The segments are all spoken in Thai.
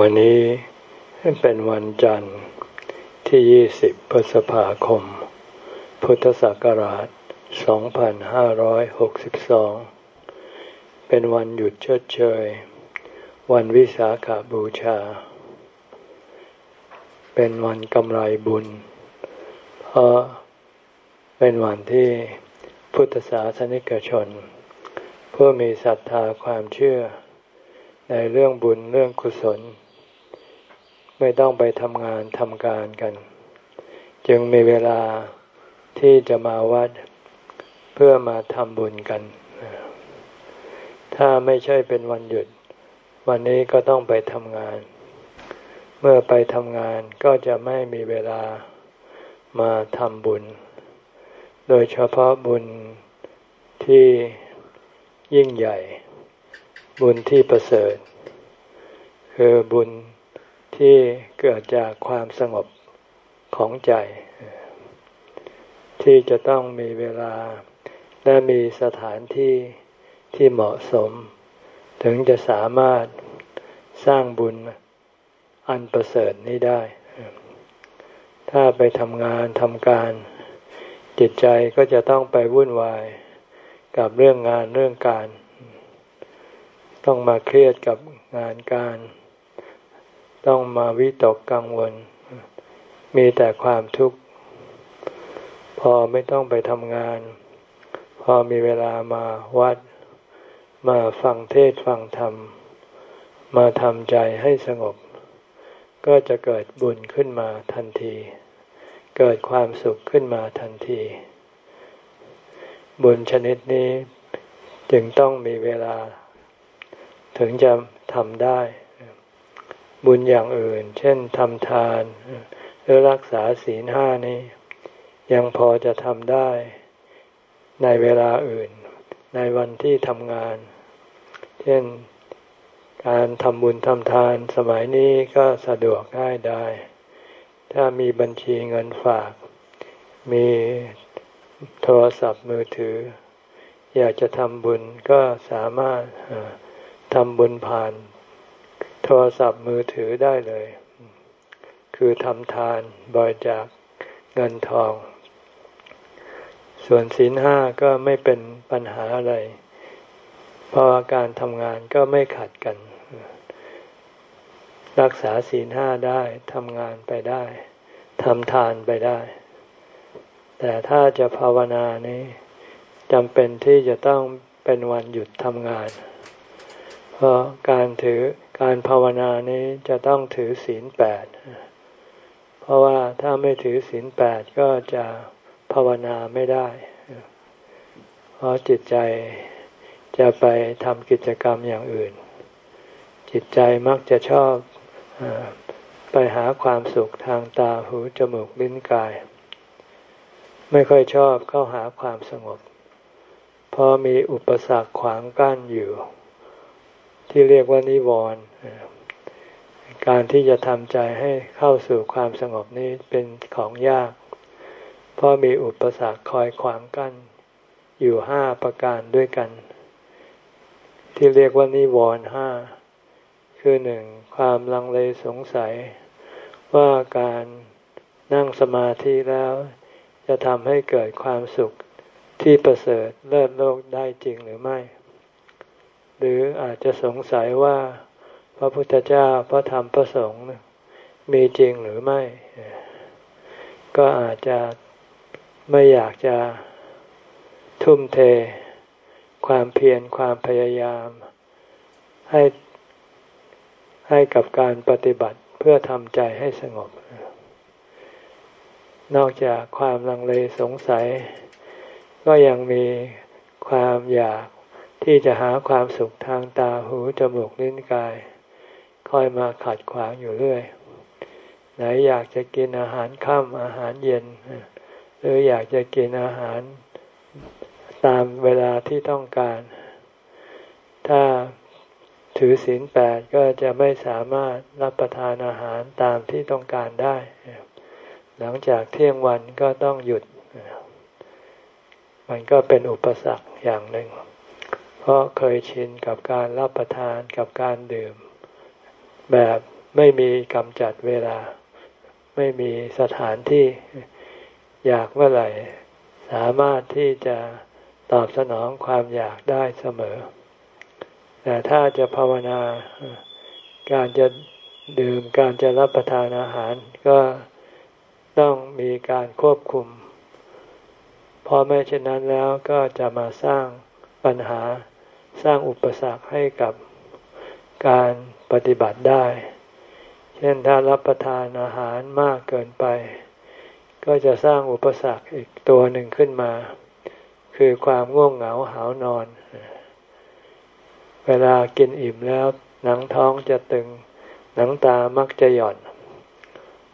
วันนี้เป็นวันจันทร์ที่ 20 พฤษภาคม พุทธศักราช 2562 เป็นวันหยุดเชิดเชย วันวิสาขาบูชา เป็นวันกำไรบุญ เพราะเป็นวันที่พุทธศาสนิกชน ผู้มีศรัทธาความเชื่อในเรื่องบุญเรื่องกุศล ไม่ต้องไปทำงานทำการกัน จึงมีเวลาที่จะมาวัดเพื่อมาทำบุญกัน ถ้าไม่ใช่เป็นวันหยุด วันนี้ก็ต้องไปทำงาน เมื่อไปทำงานก็จะไม่มีเวลามาทำบุญ โดยเฉพาะบุญที่ยิ่งใหญ่ บุญที่ประเสริฐ คือบุญ ที่เกิดจากความสงบของใจ ที่จะต้องมีเวลาและมีสถานที่ที่เหมาะสม ถึงจะสามารถสร้างบุญอันประเสริฐนี้ได้ ถ้าไปทำงานทำการ จิตใจก็จะต้องไปวุ่นวายกับเรื่องงานเรื่องการ ต้องมาเครียดกับงานการ ต้องมาวิตกกังวล มีแต่ความทุกข์ พอไม่ต้องไปทำงาน พอมีเวลามาวัด มาฟังเทศฟังธรรม มาทำใจให้สงบ ก็จะเกิดบุญขึ้นมาทันที เกิดความสุขขึ้นมาทันที บุญชนิดนี้จึงต้องมีเวลา ถึงจะทำได้ บุญอย่างอื่น เช่นทำทาน หรือรักษาศีลห้านี้ ยังพอจะทำได้ในเวลาอื่น ในวันที่ทำงาน เช่นการทำบุญทำทานสมัยนี้ก็สะดวกง่ายได้ ถ้ามีบัญชีเงินฝาก มีโทรศัพท์มือถือ อยากจะทำบุญก็สามารถทำบุญผ่าน โทรศัพท์มือถือได้เลย คือทำทานบริจาคเงินทอง ส่วนศีลห้าก็ไม่เป็นปัญหาอะไร เพราะการทำงานก็ไม่ขัดกัน รักษาศีลห้าได้ทำงานไปได้ทำทานไปได้ แต่ถ้าจะภาวนานี้จำเป็นที่จะต้องเป็นวันหยุดทำงาน เพราะการถือ การภาวนานี้จะต้องถือศีลแปด เพราะว่าถ้าไม่ถือศีลแปดก็จะภาวนาไม่ได้ เพราะจิตใจจะไปทำกิจกรรมอย่างอื่น จิตใจมักจะชอบไปหาความสุขทางตาหูจมูกลิ้นกาย ไม่ค่อยชอบเข้าหาความสงบ เพราะมีอุปสรรคขวางกั้นอยู่ ที่เรียกว่านิวรณ์การที่จะทำใจให้เข้าสู่ความสงบนี้เป็นของยาก เพราะมีอุปสรรคคอยขวางกั้น อยู่ห้าประการด้วยกัน ที่เรียกว่านิวรณ์ห้าคือหนึ่งความลังเลสงสัย ว่าการนั่งสมาธิแล้ว จะทำให้เกิดความสุขที่ประเสริฐเลิศโลกได้จริงหรือไม่ หรืออาจจะสงสัยว่าพระพุทธเจ้าพระธรรมพระสงฆ์มีจริงหรือไม่ ก็อาจจะไม่อยากจะทุ่มเท ความเพียรความพยายามให้ให้กับการปฏิบัติเพื่อทำใจให้สงบ นอกจากความลังเลสงสัย ก็ยังมีความอยาก ที่จะหาความสุขทางตาหูจมูกลิ้นกาย คอยมาขัดขวางอยู่เรื่อย ไหนอยากจะกินอาหารค่ำอาหารเย็น หรืออยากจะกินอาหารตามเวลาที่ต้องการ ถ้าถือศีลแปดก็จะไม่สามารถรับประทานอาหารตามที่ต้องการได้ หลังจากเที่ยงวันก็ต้องหยุด มันก็เป็นอุปสรรคอย่างหนึ่ง เพราะเคยชินกับการรับประทานกับการดื่ม แบบไม่มีกำจัดเวลา ไม่มีสถานที่อยากเมื่อไหร่ สามารถที่จะตอบสนองความอยากได้เสมอ แต่ถ้าจะภาวนาการจะดื่มการจะรับประทานอาหาร ก็ต้องมีการควบคุมพอไม่เช่นนั้นแล้วก็จะมาสร้างปัญหา สร้างอุปสรรคให้กับการปฏิบัติได้ เช่นถ้ารับประทานอาหารมากเกินไป ก็จะสร้างอุปสรรคอีกตัวหนึ่งขึ้นมา คือความง่วงเหงาหานอน เวลากินอิ่มแล้วหนังท้องจะตึง หนังตามักจะหย่อน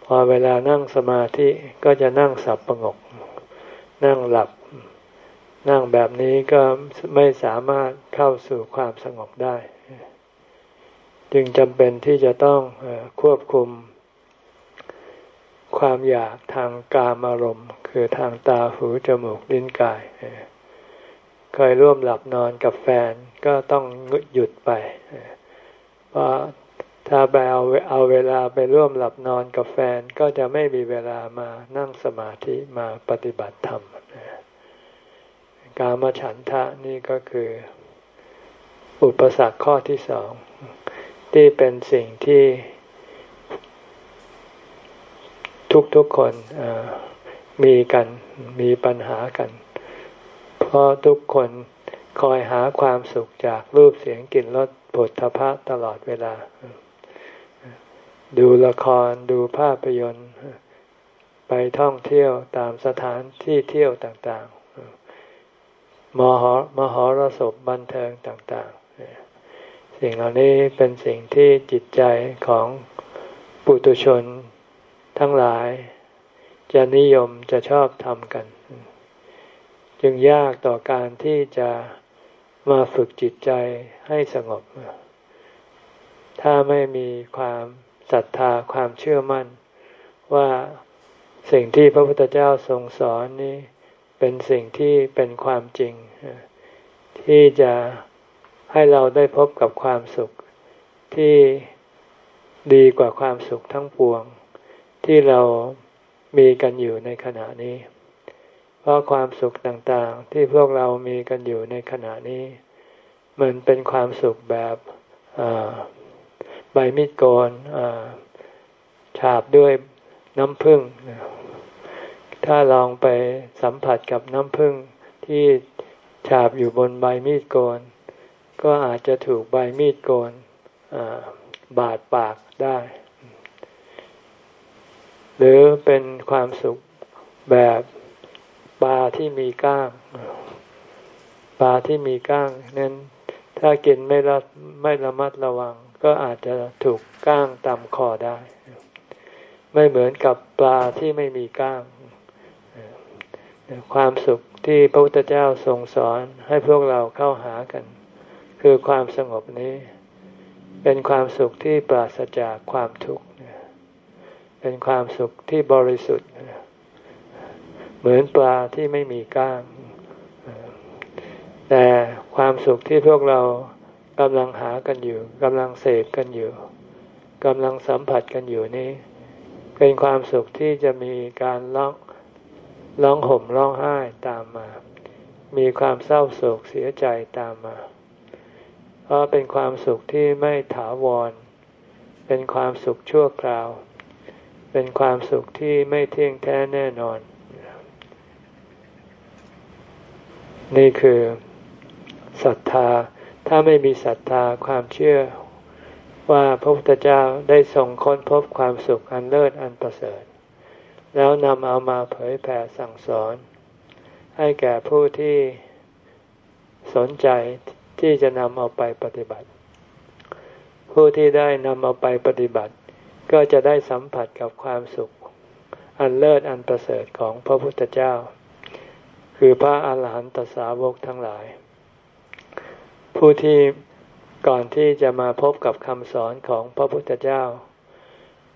พอเวลานั่งสมาธิก็จะนั่งสับประงก นั่งหลับ นั่งแบบนี้ก็ไม่สามารถเข้าสู่ความสงบได้ จึงจำเป็นที่จะต้องควบคุม ความอยากทางกามอารมณ์ คือทางตาหูจมูกลิ้นกายเคยร่วมหลับนอนกับแฟนก็ต้องหยุดไปเพราะถ้าไปเอาเอาเวลาไปร่วมหลับนอนกับแฟนก็จะไม่มีเวลามานั่งสมาธิมาปฏิบัติธรรม กามฉันทะนี่ก็คือ อุปสรรคข้อที่สอง ที่เป็นสิ่งที่ ทุกๆคนมีกันมีปัญหากัน เพราะทุกคนคอยหาความสุขจากรูปเสียงกลิ่นรสผลทพะตลอดเวลา ดูละครดูภาพยนตร์ ไปท่องเที่ยวตามสถานที่เที่ยวต่างๆ มหมหรสพบันเทิงต่างๆ สิ่งเหล่านี้เป็นสิ่งที่จิตใจของปุถุชนทั้งหลาย จะนิยมจะชอบทำกัน จึงยากต่อการที่จะมาฝึกจิตใจให้สงบ ถ้าไม่มีความศรัทธาความเชื่อมั่นว่าสิ่งที่พระพุทธเจ้าทรงสอนนี้ เป็นสิ่งที่เป็นความจริง ที่จะให้เราได้พบกับความสุขที่ดีกว่าความสุขทั้งปวง ที่เรามีกันอยู่ในขณะนี้ เพราะความสุขต่างๆ ที่พวกเรามีกันอยู่ในขณะนี้ มันเป็นความสุขแบบใบมีดโกนฉาบด้วยน้ำผึ้ง ถ้าลองไปสัมผัสกับน้ำผึ้งที่ฉาบอยู่บนใบมีดโกน ก็อาจจะถูกใบมีดโกนบาดปากได้ หรือเป็นความสุขแบบปลาที่มีก้าง ปลาที่มีก้างนั้นถ้ากินไม่ระไม่ระมัดระวัง ก็อาจจะถูกก้างตำคอได้ ไม่เหมือนกับปลาที่ไม่มีก้าง ความสุขที่พระพุทธเจ้าทรงสอนให้พวกเราเข้าหากัน คือความสงบนี้ เป็นความสุขที่ปราศจากความทุกข์เป็นความสุขที่บริสุทธิ์ เหมือนปลาที่ไม่มีก้างแต่ความสุขที่พวกเรากำลังหากันอยู่กำลังเสพกันอยู่กำลังสัมผัสกันอยู่นี้ เป็นความสุขที่จะมีการร้อง ร้องห่มร้องไห้ตามมา มีความเศร้าโศกเสียใจตามมา เพราะเป็นความสุขที่ไม่ถาวร เป็นความสุขชั่วคราว เป็นความสุขที่ไม่เที่ยงแท้แน่นอน นี่คือศรัทธา ถ้าไม่มีศรัทธาความเชื่อว่าพระพุทธเจ้าได้ส่งค้นพบความสุขอันเลิศอันประเสริฐ แล้วนำเอามาเผยแผ่สั่งสอน ให้แก่ผู้ที่สนใจที่จะนำเอาไปปฏิบัติ ผู้ที่ได้นำเอาไปปฏิบัติ ก็จะได้สัมผัสกับความสุข อันเลิศอันประเสริฐของพระพุทธเจ้า คือพระอาหารหันตสาวกทั้งหลาย ผู้ที่ก่อนที่จะมาพบกับคำสอนของพระพุทธเจ้า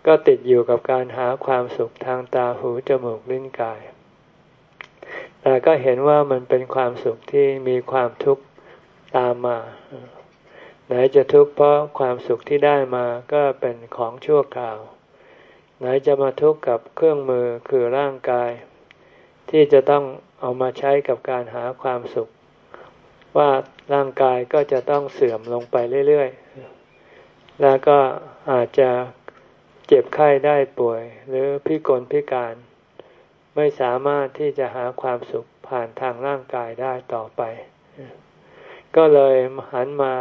ก็ติดอยู่กับการหาความสุขทางตาหูจมูกลิ้นกาย แต่ก็เห็นว่ามันเป็นความสุขที่มีความทุกข์ตามมา ไหนจะทุกข์เพราะความสุขที่ได้มาก็เป็นของชั่วคราว ไหนจะมาทุกข์กับเครื่องมือคือร่างกาย ที่จะต้องเอามาใช้กับการหาความสุข ว่าร่างกายก็จะต้องเสื่อมลงไปเรื่อยๆ แล้วก็อาจจะ เจ็บไข้ได้ป่วย หรือพิกลพิการ ไม่สามารถที่จะหาความสุขผ่านทางร่างกายได้ต่อไป ก็เลยหันมา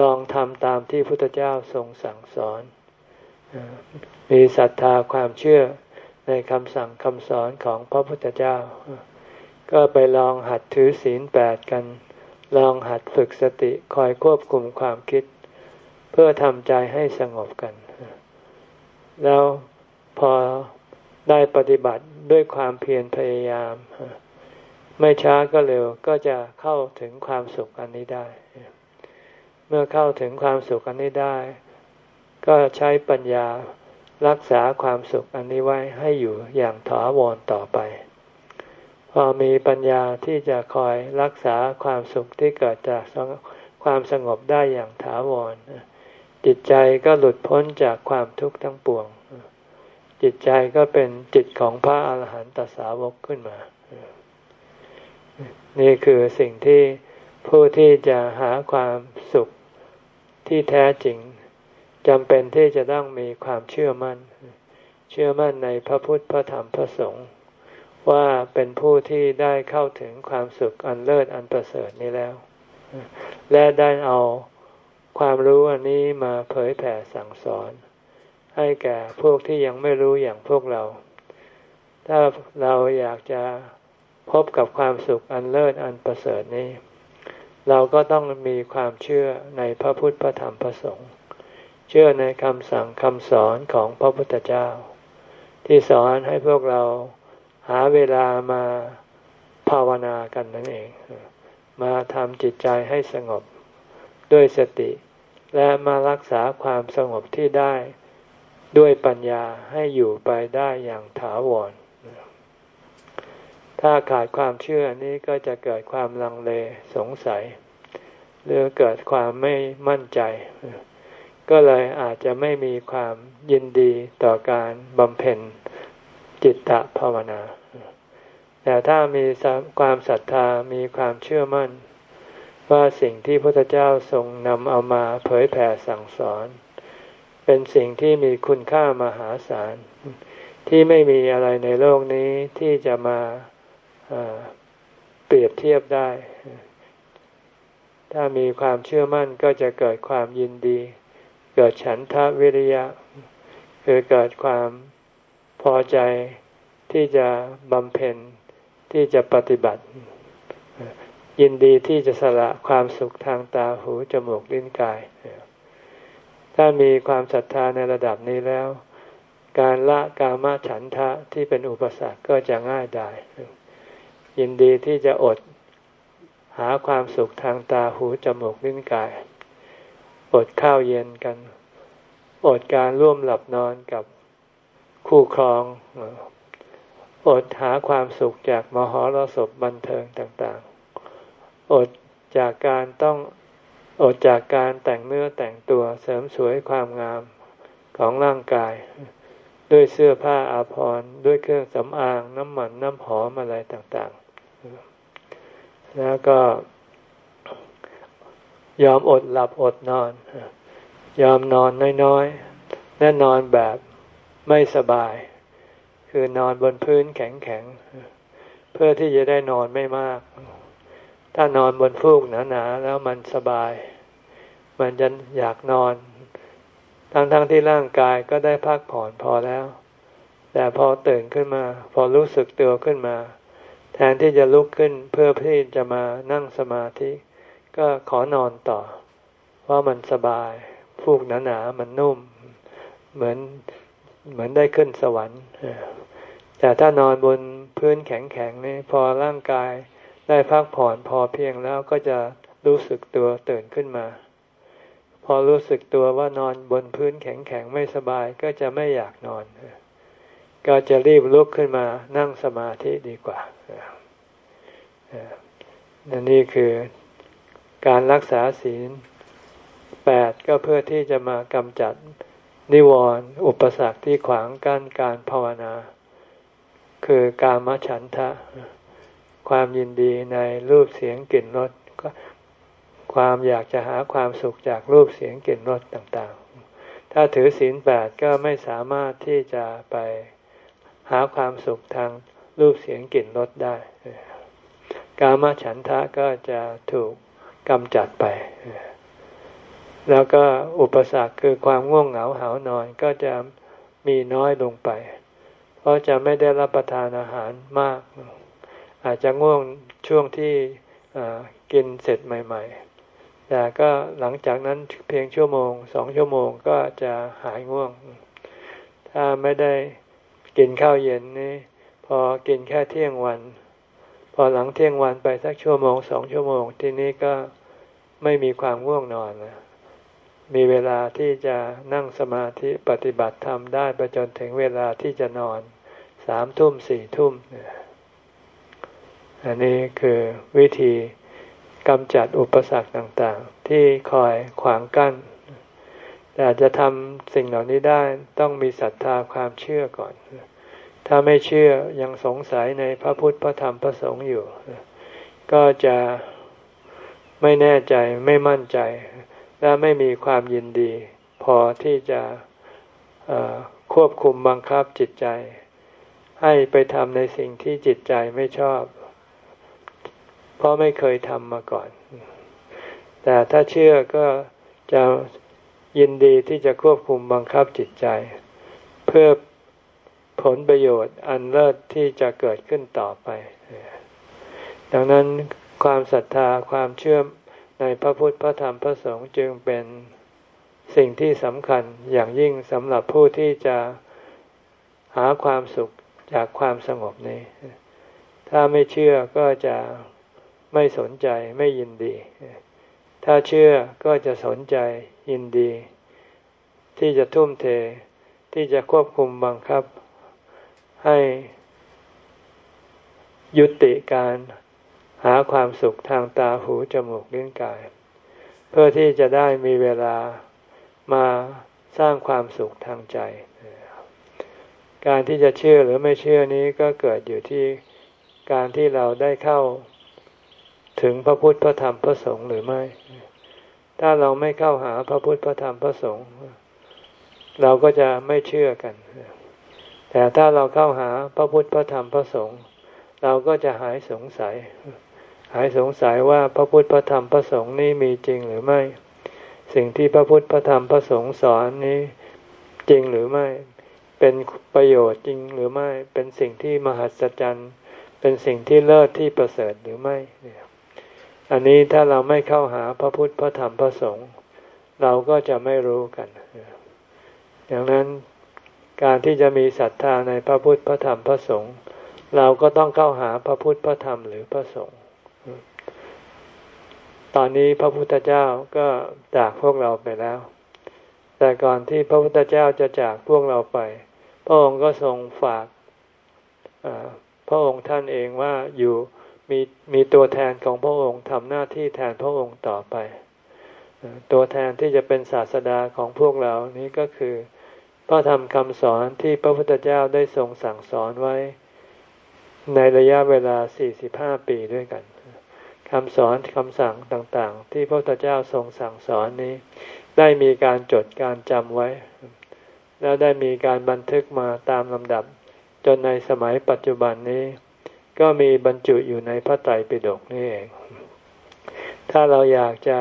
ลองทำตามที่พุทธเจ้าทรงสั่งสอน มีศรัทธาความเชื่อในคำสั่งคำสอนของพระพุทธเจ้า ก็ไปลองหัดถือศีลแปดกัน ลองหัดฝึกสติคอยควบคุมความคิด เพื่อทำใจให้สงบกัน แล้วพอได้ปฏิบัติด้วยความเพียรพยายาม ไม่ช้าก็เร็วก็จะเข้าถึงความสุขอันนี้ได้ เมื่อเข้าถึงความสุขอันนี้ได้ ก็ใช้ปัญญารักษาความสุขอันนี้ไว้ให้อยู่อย่างถาวรต่อไป พอมีปัญญาที่จะคอยรักษาความสุขที่เกิดจากความสงบได้อย่างถาวร จิตใจก็หลุดพ้นจากความทุกข์ทั้งปวง จิตใจก็เป็นจิตของพระอาหารหันตสาวกขึ้นมา นี่คือสิ่งที่ผู้ที่จะหาความสุขที่แท้จริงจำเป็นที่จะต้องมีความเชื่อมั่น เชื่อมั่นในพระพุทธพระธรรมพระสงฆ์ว่าเป็นผู้ที่ได้เข้าถึงความสุขอันเลิศอันประเสริฐนี้แล้ว และได้เอา ความรู้อันนี้มาเผยแผ่สั่งสอน ให้แก่พวกที่ยังไม่รู้อย่างพวกเรา ถ้าเราอยากจะพบกับความสุขอันเลิศอันประเสริฐนี้ เราก็ต้องมีความเชื่อในพระพุทธพระธรรมพระสงฆ์เชื่อในคำสั่งคำสอนของพระพุทธเจ้า ที่สอนให้พวกเราหาเวลามาภาวนากันนั่นเอง มาทำจิตใจให้สงบ ด้วยสติ และมารักษาความสงบที่ได้ ด้วยปัญญาให้อยู่ไปได้อย่างถาวร ถ้าขาดความเชื่อนี้ก็จะเกิดความลังเลสงสัย หรือเกิดความไม่มั่นใจ ก็เลยอาจจะไม่มีความยินดีต่อการบำเพ็ญจิตตภาวนาแต่ถ้ามีความศรัทธามีความเชื่อมั่น ว่าสิ่งที่พระพุทธเจ้าทรงนำเอามาเผยแผ่สั่งสอน เป็นสิ่งที่มีคุณค่ามหาศาล ที่ไม่มีอะไรในโลกนี้ที่จะมาเปรียบเทียบได้ ถ้ามีความเชื่อมั่นก็จะเกิดความยินดี เกิดฉันทะวิริยะ คือเกิดความพอใจที่จะบำเพ็ญที่จะปฏิบัติ ยินดีที่จะสละความสุขทางตาหูจมูกลิ้นกาย ถ้ามีความศรัทธาในระดับนี้แล้ว การละกามฉันทะที่เป็นอุปสรรคก็จะง่ายได้ ยินดีที่จะอดหาความสุขทางตาหูจมูกลิ้นกาย อดข้าวเย็นกัน อดการร่วมหลับนอนกับคู่ครอง อดหาความสุขจากมหรสพบันเทิงต่าง อดจากการต้องอดจากการแต่งเนื้อแต่งตัวเสริมสวยความงามของร่างกาย ด้วยเสื้อผ้าอาภรณ์ด้วยเครื่องสำอางน้ำมันน้ำหอมอะไรต่างๆ แล้วก็ยอมอดหลับอดนอน ยอมนอนน้อยๆและนอนแบบไม่สบาย คือนอนบนพื้นแข็งๆ เพื่อที่จะได้นอนไม่มาก ถ้านอนบนฟูกหนาๆแล้วมันสบาย มันจะอยากนอน ทั้งๆทที่ร่างกายก็ได้พักผ่อนพอแล้ว แต่พอตื่นขึ้นมา พอรู้สึกตัวขึ้นมา แทนที่จะลุกขึ้นเพื่อที่จะมานั่งสมาธิ ก็ขอนอนต่อ เพราะมันสบายฟูกหนาๆมันนุ่ม เหมือนเหมือนได้ขึ้นสวรรค์แต่ถ้านอนบนพื้นแข็งๆนี่พอร่างกาย ได้พักผ่อนพอเพียงแล้วก็จะรู้สึกตัวตื่นขึ้นมา พอรู้สึกตัวว่านอนบนพื้นแข็งๆไม่สบายก็จะไม่อยากนอน ก็จะรีบลุกขึ้นมานั่งสมาธิดีกว่านั่นนี่คือการรักษาศีลแปดก็เพื่อที่จะมากำจัดนิวรณ์อุปสรรคที่ขวางกั้นการภาวนา คือกามฉันทะ ความยินดีในรูปเสียงกลิ่นรสความอยากจะหาความสุขจากรูปเสียงกลิ่นรสต่างๆ ถ้าถือศีลแปดก็ไม่สามารถที่จะไปหาความสุขทางรูปเสียงกลิ่นรสได้ กามฉันทะก็จะถูกกำจัดไป แล้วก็อุปสรรคคือความง่วงเหงาหานอนก็จะมีน้อยลงไป เพราะจะไม่ได้รับประทานอาหารมาก อาจจะง่วงช่วงที่กินเสร็จใหม่ ๆ แต่ก็หลังจากนั้นเพียงชั่วโมงสองชั่วโมงก็จะหายง่วง ถ้าไม่ได้กินข้าวเย็นนี่พอกินแค่เที่ยงวัน พอหลังเที่ยงวันไปสักชั่วโมงสองชั่วโมง ทีนี้ก็ไม่มีความง่วงนอนนะมีเวลาที่จะนั่งสมาธิปฏิบัติธรรมได้ไปจนถึงเวลาที่จะนอนสามทุ่มสี่ทุ่ม อันนี้คือวิธีกำจัดอุปสรรคต่างๆ ที่คอยขวางกั้น แต่จะทำสิ่งเหล่านี้ได้ต้องมีศรัทธาความเชื่อก่อน ถ้าไม่เชื่อยังสงสัยในพระพุทธพระธรรมพระสงฆ์อยู่ ก็จะไม่แน่ใจไม่มั่นใจ และไม่มีความยินดี พอที่จะควบคุมบังคับจิตใจ ให้ไปทำในสิ่งที่จิตใจไม่ชอบ เพราะไม่เคยทำมาก่อน แต่ถ้าเชื่อก็จะยินดีที่จะควบคุมบังคับจิตใจ เพื่อผลประโยชน์อันเลิศที่จะเกิดขึ้นต่อไป ดังนั้นความศรัทธาความเชื่อในพระพุทธพระธรรมพระสงฆ์จึงเป็นสิ่งที่สำคัญอย่างยิ่งสำหรับผู้ที่จะหาความสุขจากความสงบนี้ ถ้าไม่เชื่อก็จะ ไม่สนใจไม่ยินดี ถ้าเชื่อก็จะสนใจยินดี ที่จะทุ่มเทที่จะควบคุมบังคับ ให้ยุติการหาความสุขทางตาหูจมูกลิ้นกาย เพื่อที่จะได้มีเวลามาสร้างความสุขทางใจ การที่จะเชื่อหรือไม่เชื่อนี้ก็เกิดอยู่ที่การที่เราได้เข้า ถึงพระพุทธพระธรรมพระสงฆ์หรือไม่ ถ้าเราไม่เข้าหาพระพุทธพระธรรมพระสงฆ์เราก็จะไม่เชื่อกัน แต่ถ้าเราเข้าหาพระพุทธพระธรรมพระสงฆ์เราก็จะหายสงสัย หายสงสัยว่าพระพุทธพระธรรมพระสงฆ์นี้มีจริงหรือไม่ สิ่งที่พระพุทธพระธรรมพระสงฆ์สอนนี้จริงหรือไม่ เป็นประโยชน์จริงหรือไม่ เป็นสิ่งที่มหัศจรรย์ เป็นสิ่งที่เลิศที่ประเสริฐหรือไม่เนี่ย อันนี้ถ้าเราไม่เข้าหาพระพุทธพระธรรมพระสงฆ์เราก็จะไม่รู้กัน อย่างนั้นการที่จะมีศรัทธาในพระพุทธพระธรรมพระสงฆ์เราก็ต้องเข้าหาพระพุทธพระธรรมหรือพระสงฆ์ตอนนี้พระพุทธเจ้าก็จากพวกเราไปแล้ว แต่ก่อนที่พระพุทธเจ้าจะจากพวกเราไป พระองค์ก็ทรงฝากพระองค์ท่านเองว่าอยู่ มีมีตัวแทนของพระองค์ทำหน้าที่แทนพระองค์ต่อไป ตัวแทนที่จะเป็นศาสดาของพวกเรานี้ก็คือพระธรรมคำสอนที่พระพุทธเจ้าได้ทรงสั่งสอนไว้ ในระยะเวลา 45 ปีด้วยกันคำสอนคำสั่งต่างๆ ที่พระพุทธเจ้าทรงสั่งสอนนี้ ได้มีการจดการจำไว้ แล้วได้มีการบันทึกมาตามลำดับ จนในสมัยปัจจุบันนี้ ก็มีบรรจุอยู่ในพระไตรปิฎกนี่เอง ถ้าเราอยากจะ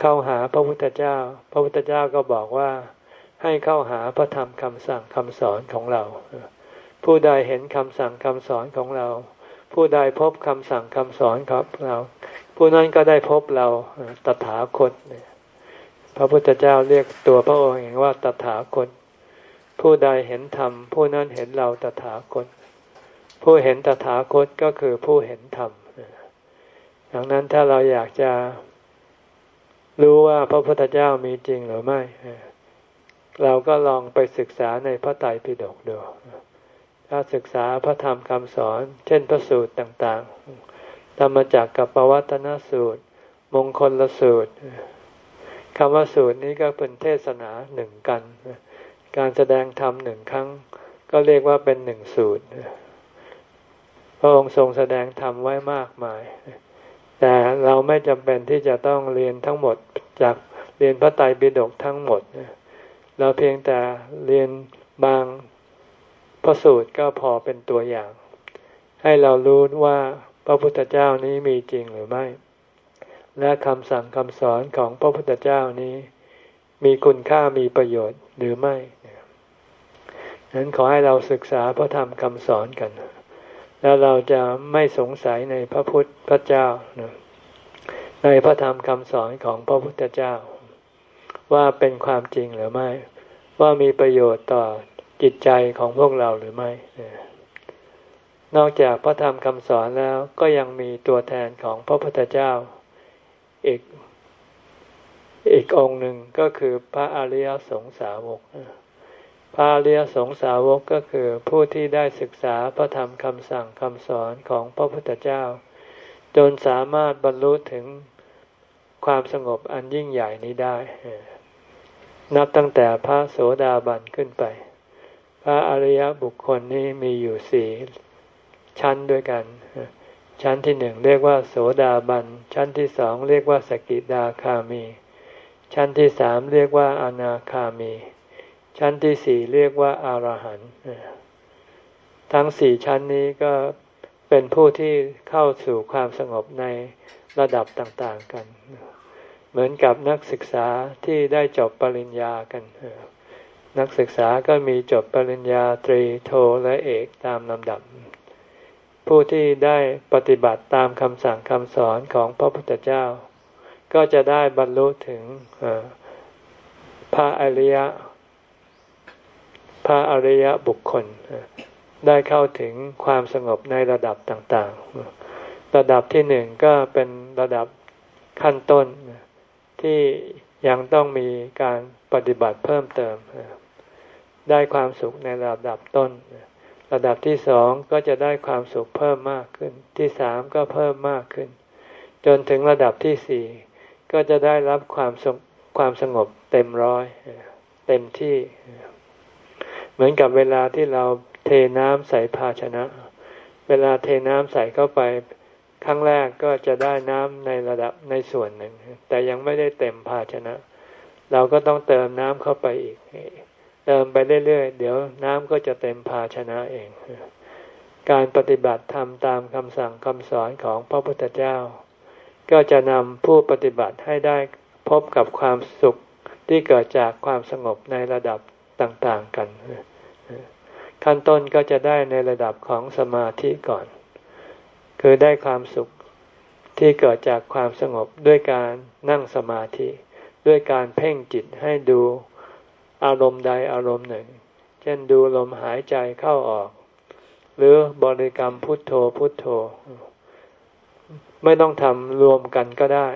เข้าหาพระพุทธเจ้า พระพุทธเจ้าก็บอกว่าให้เข้าหาพระธรรมคำสั่งคำสอนของเรา ผู้ใดเห็นคำสั่งคำสอนของเรา ผู้ใดพบคำสั่งคำสอนของเรา ผู้นั้นก็ได้พบเราตถาคตพระพุทธเจ้าเรียกตัวพระองค์เองว่าตถาคต ผู้ใดเห็นธรรมผู้นั้นเห็นเราตถาคต ผู้เห็นตถาคตก็คือผู้เห็นธรรมดังนั้นถ้าเราอยากจะรู้ว่าพระพุทธเจ้ามีจริงหรือไม่ เราก็ลองไปศึกษาในพระไตรปิฎกดู ถ้าศึกษาพระธรรมคำสอน เช่นพระสูตรต่างๆธรรมจักกับปวัตนสูตร มงคลละสูตรคำว่าสูตรนี้ก็เป็นเทศนาหนึ่งกัน การแสดงธรรมหนึ่งครั้ง ก็เรียกว่าเป็นหนึ่งสูตร พระองค์ทรงแสดงธรรมไว้มากมาย แต่เราไม่จำเป็นที่จะต้องเรียนทั้งหมดจากเรียนพระไตรปิฎกทั้งหมด เราเพียงแต่เรียนบางพระสูตรก็พอเป็นตัวอย่าง ให้เรารู้ว่าพระพุทธเจ้านี้มีจริงหรือไม่ และคำสั่งคำสอนของพระพุทธเจ้านี้ มีคุณค่ามีประโยชน์หรือไม่นั้นขอให้เราศึกษาพระธรรมคำสอนกัน แล้วเราจะไม่สงสัยในพระพุทธพระเจ้า ในพระธรรมคำสอนของพระพุทธเจ้า ว่าเป็นความจริงหรือไม่ ว่ามีประโยชน์ต่อจิตใจของพวกเราหรือไม่ นอกจากพระธรรมคำสอนแล้วก็ยังมีตัวแทนของพระพุทธเจ้า อีกอีกองหนึ่งก็คือพระอริยสงสาวก พระอริยสงสาวกก็คือผู้ที่ได้ศึกษาพระธรรมคำสั่งคำสอนของพระพุทธเจ้า จนสามารถบรรลุถึงความสงบอันยิ่งใหญ่นี้ได้ นับตั้งแต่พระโสดาบันขึ้นไป พระอริยบุคคลนี้มีอยู่สี่ชั้นด้วยกัน ชั้นที่หนึ่งเรียกว่า โสดาบัน ชั้นที่สองเรียกว่าสกิดาคามี ชั้นที่สามเรียกว่าอนาคามี ชั้นที่สี่เรียกว่าอารหันต์ทั้งสี่ชั้นนี้ก็เป็นผู้ที่เข้าสู่ความสงบในระดับต่างๆกัน เหมือนกับนักศึกษาที่ได้จบปริญญากัน นักศึกษาก็มีจบปริญญาตรีโทและเอกตามลำดับ ผู้ที่ได้ปฏิบัติตามคำสั่งคำสอนของพระพุทธเจ้า ก็จะได้บรรลุถึงพระอริยะ พระอริยบุคคล ได้เข้าถึงความสงบในระดับต่างๆ ระดับที่หนึ่งก็เป็นระดับขั้นต้นที่ยังต้องมีการปฏิบัติเพิ่มเติม ได้ความสุขในระดับต้น ระดับที่สองก็จะได้ความสุขเพิ่มมากขึ้น ที่สามก็เพิ่มมากขึ้น จนถึงระดับที่สี่ก็จะได้รับความความสงบเต็มร้อย เต็มที่ เหมือนกับเวลาที่เราเทน้ำใส่ภาชนะ เวลาเทน้ำใส่เข้าไปครั้งแรกก็จะได้น้ำในระดับในส่วนหนึ่ง แต่ยังไม่ได้เต็มภาชนะ เราก็ต้องเติมน้ำเข้าไปอีก เติมไปเรื่อยๆ เดี๋ยวน้ำก็จะเต็มภาชนะเอง การปฏิบัติทำตามคำสั่งคำสอนของพระพุทธเจ้า ก็จะนำผู้ปฏิบัติให้ได้พบกับความสุขที่เกิดจากความสงบในระดับ ต่างๆกัน ขั้นต้นก็จะได้ในระดับของสมาธิก่อน คือได้ความสุขที่เกิดจากความสงบด้วยการนั่งสมาธิ ด้วยการเพ่งจิตให้ดูอารมณ์ใดอารมณ์หนึ่ง เช่นดูลมหายใจเข้าออก หรือบริกรรมพุทโธพุทโธ ไม่ต้องทำรวมกันก็ได้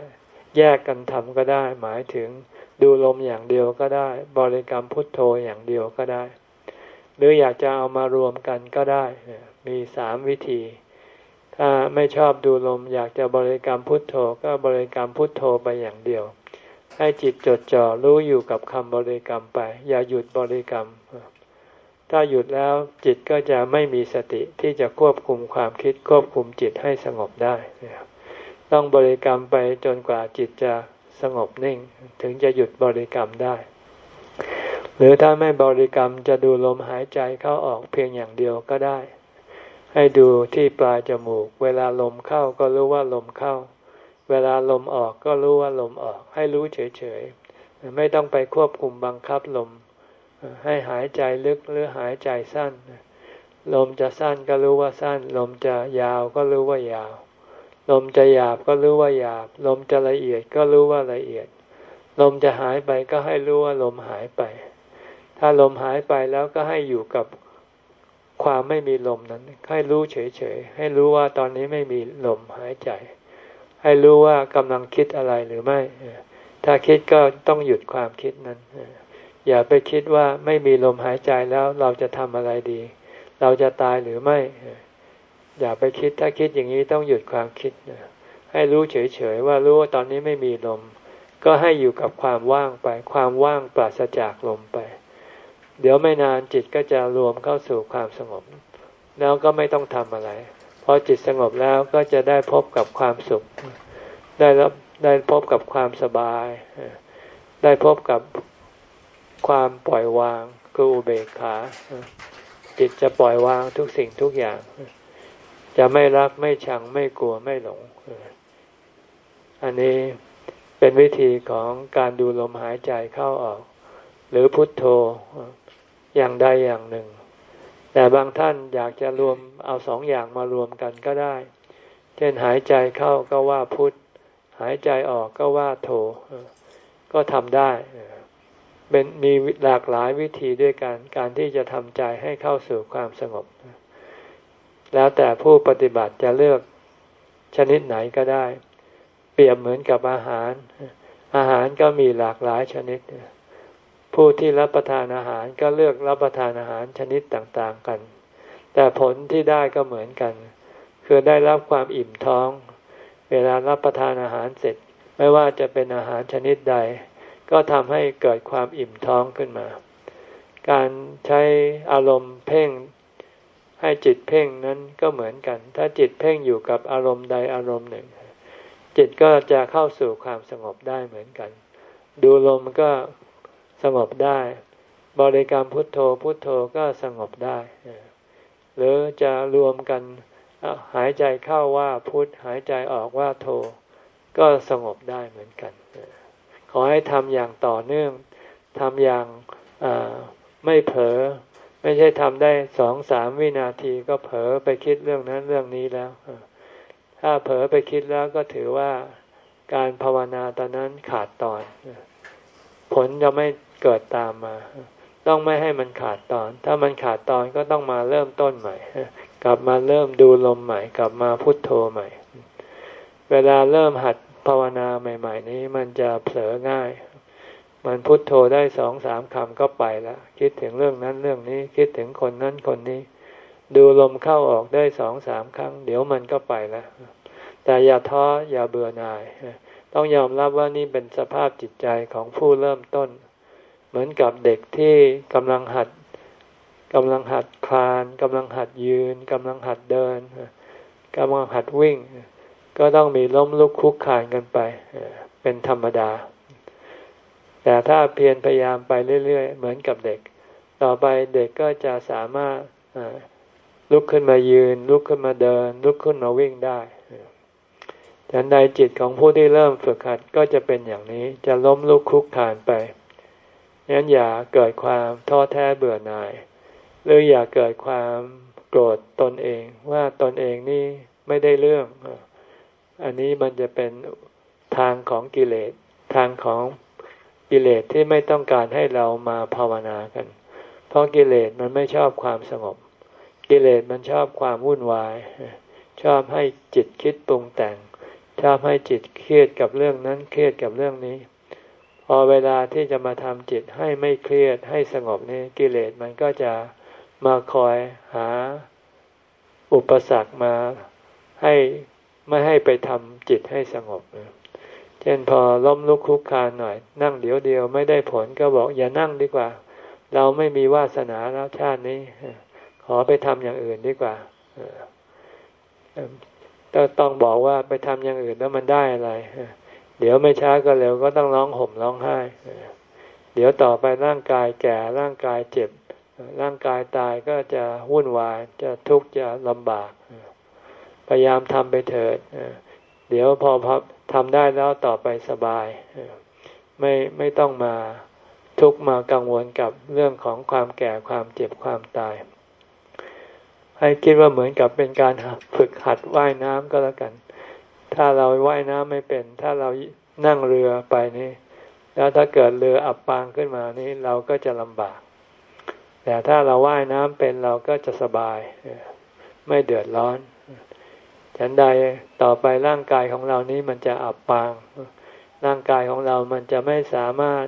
แยกกันทำก็ได้ หมายถึง ดูลมอย่างเดียวก็ได้ บริกรรมพุทโธอย่างเดียวก็ได้ หรืออยากจะเอามารวมกันก็ได้ มีสามวิธี ถ้าไม่ชอบดูลม อยากจะบริกรรมพุทโธก็บริกรรมพุทโธไปอย่างเดียว ให้จิตจดจ่อรู้อยู่กับคำบริกรรมไป อย่าหยุดบริกรรม ถ้าหยุดแล้วจิตก็จะไม่มีสติที่จะควบคุมความคิดควบคุมจิตให้สงบได้ ต้องบริกรรมไปจนกว่าจิตจะ สงบนิ่ง ถึงจะหยุดบริกรรมได้ หรือถ้าไม่บริกรรมจะดูลมหายใจเข้าออกเพียงอย่างเดียวก็ได้ ให้ดูที่ปลายจมูก เวลาลมเข้าก็รู้ว่าลมเข้า เวลาลมออกก็รู้ว่าลมออก ให้รู้เฉยๆ ไม่ต้องไปควบคุมบังคับลม ให้หายใจลึกหรือหายใจสั้น ลมจะสั้นก็รู้ว่าสั้น ลมจะยาวก็รู้ว่ายาว ลมจะหยาบก็รู้ว่าหยาบ ลมจะละเอียดก็รู้ว่าละเอียด ลมจะหายไปก็ให้รู้ว่าลมหายไป ถ้าลมหายไปแล้วก็ให้อยู่กับความไม่มีลมนั้น ให้รู้เฉยๆ ให้รู้ว่าตอนนี้ไม่มีลมหายใจ ให้รู้ว่ากำลังคิดอะไรหรือไม่ ถ้าคิดก็ต้องหยุดความคิดนั้น อย่าไปคิดว่าไม่มีลมหายใจแล้วเราจะทำอะไรดี เราจะตายหรือไม่ อย่าไปคิดถ้าคิดอย่างนี้ต้องหยุดความคิดให้รู้เฉยๆว่ารู้ว่าตอนนี้ไม่มีลม ก็ให้อยู่กับความว่างไป ความว่างปราศจากลมไป เดี๋ยวไม่นานจิตก็จะรวมเข้าสู่ความสงบ แล้วก็ไม่ต้องทำอะไรพอจิตสงบแล้วก็จะได้พบกับความสุข ได้รับได้พบกับความสบาย ได้พบกับความปล่อยวางคืออุเบกขา จิตจะปล่อยวางทุกสิ่งทุกอย่าง จะไม่รักไม่ชังไม่กลัวไม่หลง อันนี้เป็นวิธีของการดูลมหายใจเข้าออก หรือพุทโธอย่างใดอย่างหนึ่ง แต่บางท่านอยากจะรวมเอาสองอย่างมารวมกันก็ได้ เช่นหายใจเข้าก็ว่าพุทหายใจออกก็ว่าโธก็ทำได้เป็นมีหลากหลายวิธีด้วยกัน การที่จะทำใจให้เข้าสู่ความสงบ แล้วแต่ผู้ปฏิบัติจะเลือกชนิดไหนก็ได้ เปรียบเหมือนกับอาหาร อาหารก็มีหลากหลายชนิด ผู้ที่รับประทานอาหารก็เลือกรับประทานอาหารชนิดต่างๆกัน แต่ผลที่ได้ก็เหมือนกัน คือได้รับความอิ่มท้อง เวลารับประทานอาหารเสร็จ ไม่ว่าจะเป็นอาหารชนิดใด ก็ทำให้เกิดความอิ่มท้องขึ้นมา การใช้อารมณ์เพ่ง ให้จิตเพ่งนั้นก็เหมือนกัน ถ้าจิตเพ่งอยู่กับอารมณ์ใดอารมณ์หนึ่ง จิตก็จะเข้าสู่ความสงบได้เหมือนกัน ดูลมก็สงบได้ บริกรรมพุทโธพุทโธก็สงบได้ หรือจะรวมกันหายใจเข้าว่าพุทหายใจออกว่าโธก็สงบได้เหมือนกัน ขอให้ทำอย่างต่อเนื่องทำอย่างไม่เผลอ ไม่ใช่ทำได้สองสามวินาทีก็เผลอไปคิดเรื่องนั้นเรื่องนี้แล้วถ้าเผลอไปคิดแล้วก็ถือว่าการภาวนาตอนนั้นขาดตอน ผลจะไม่เกิดตามมา ต้องไม่ให้มันขาดตอน ถ้ามันขาดตอนก็ต้องมาเริ่มต้นใหม่ กลับมาเริ่มดูลมใหม่ กลับมาพุทโธใหม่ เวลาเริ่มหัดภาวนาใหม่ ๆ นี้มันจะเผลอง่าย มันพุทโธได้สองสามคำก็ไปแล้วคิดถึงเรื่องนั้นเรื่องนี้ คิดถึงคนนั้นคนนี้ ดูลมเข้าออกได้สองสามครั้ง เดี๋ยวมันก็ไปแล้วแต่อย่าท้ออย่าเบื่อหน่าย ต้องยอมรับว่านี่เป็นสภาพจิตใจของผู้เริ่มต้น เหมือนกับเด็กที่กำลังหัดกำลังหัดคลานกำลังหัดยืนกำลังหัดเดินกำลังหัดวิ่ง ก็ต้องมีล้มลุกคุกคานกันไป เป็นธรรมดา แต่ถ้าเพียรพยายามไปเรื่อยๆ เหมือนกับเด็ก ต่อไปเด็กก็จะสามารถลุกขึ้นมายืน ลุกขึ้นมาเดิน ลุกขึ้นมาวิ่งได้ฉันใดจิตของผู้ที่เริ่มฝึกหัดก็จะเป็นอย่างนี้ จะล้มลุกคุกคานไปงั้นอย่าเกิดความท้อแท้เบื่อหน่าย หรืออย่าเกิดความโกรธตนเองว่าตนเองนี่ไม่ได้เรื่อง อันนี้มันจะเป็นทางของกิเลสทางของ กิเลสที่ไม่ต้องการให้เรามาภาวนากัน เพราะกิเลสมันไม่ชอบความสงบ กิเลสมันชอบความวุ่นวาย ชอบให้จิตคิดปรุงแต่ง ชอบให้จิตเครียดกับเรื่องนั้นเครียดกับเรื่องนี้ พอเวลาที่จะมาทำจิตให้ไม่เครียดให้สงบนี่กิเลสมันก็จะมาคอยหาอุปสรรคมาให้ไม่ให้ไปทำจิตให้สงบเช่นพอล้มลุกคุกคานหน่อย นั่งเดี๋ยวเดียวไม่ได้ผลก็บอกอย่านั่งดีกว่า เราไม่มีวาสนาแล้วชาตินี้ ขอไปทำอย่างอื่นดีกว่าต้องบอกว่าไปทำอย่างอื่นแล้วมันได้อะไร เดี๋ยวไม่ช้าก็เร็วก็ต้องร้องห่มร้องไห้ เดี๋ยวต่อไปร่างกายแก่ร่างกายเจ็บ ร่างกายตายก็จะวุ่นวาย จะทุกข์จะลำบาก พยายามทำไปเถิด เดี๋ยวพอพับ ทำได้แล้วต่อไปสบาย ไม่ไม่ต้องมาทุกมากังวลกับเรื่องของความแก่ความเจ็บความตาย ให้คิดว่าเหมือนกับเป็นการฝึกหัดว่ายน้ำก็แล้วกัน ถ้าเราว่ายน้ำไม่เป็น ถ้าเรานั่งเรือไปนี่ แล้วถ้าเกิดเรืออับปางขึ้นมานี่เราก็จะลำบาก แต่ถ้าเราว่ายน้ำเป็นเราก็จะสบาย ไม่เดือดร้อน ฉันใดต่อไปร่างกายของเรานี้มันจะอับปาง ร่างกายของเรามันจะไม่สามารถ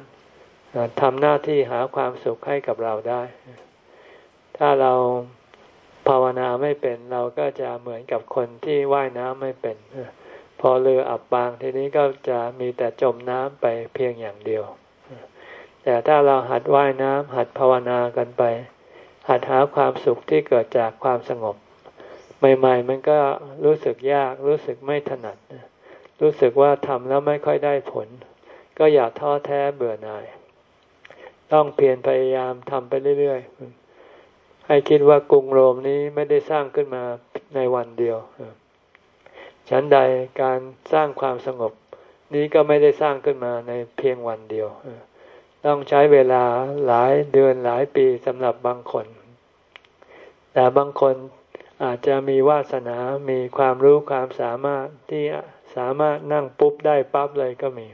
ทำหน้าที่หาความสุขให้กับเราได้ ถ้าเราภาวนาไม่เป็นเราก็จะเหมือนกับคนที่ว่ายน้ำไม่เป็น พอเรืออับปางทีนี้ก็จะมีแต่จมน้ำไปเพียงอย่างเดียว แต่ถ้าเราหัดว่ายน้ำหัดภาวนากันไป หัดหาความสุขที่เกิดจากความสงบ ใหม่ ๆ มันก็รู้สึกยากรู้สึกไม่ถนัด รู้สึกว่าทำแล้วไม่ค่อยได้ผล ก็อย่าท้อแท้เบื่อหน่าย ต้องเพียรพยายามทำไปเรื่อยๆ ให้คิดว่ากรุงโรมนี้ไม่ได้สร้างขึ้นมาในวันเดียวฉันใดการสร้างความสงบ นี้ก็ไม่ได้สร้างขึ้นมาในเพียงวันเดียว ต้องใช้เวลาหลายเดือนหลายปีสำหรับบางคน แต่บางคน อาจจะมีวาสนา มีความรู้ความสามารถที่สามารถนั่งปุ๊บได้ปั๊บเลยก็มี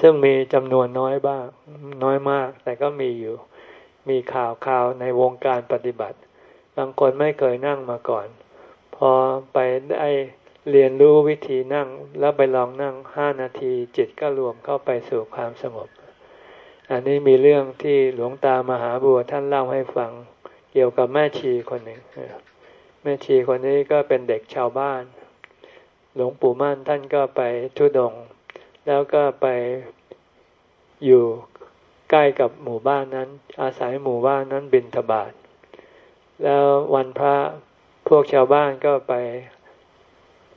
ซึ่งมีจำนวนน้อยบ้าง น้อยมาก แต่ก็มีอยู่ มีข่าวข่าวในวงการปฏิบัติ บางคนไม่เคยนั่งมาก่อน พอไปได้เรียนรู้วิธีนั่งแล้วไปลองนั่งห้านาทีจิตก็รวมเข้าไปสู่ความสงบ อันนี้มีเรื่องที่หลวงตามหาบัวท่านเล่าให้ฟังเกี่ยวกับแม่ชีคนหนึ่ง แม่ชีคนนี้ก็เป็นเด็กชาวบ้าน หลวงปู่มั่นท่านก็ไปทุดง แล้วก็ไปอยู่ใกล้กับหมู่บ้านนั้น อาศัยหมู่บ้านนั้นบินทบาทแล้ววันพระพวกชาวบ้านก็ไป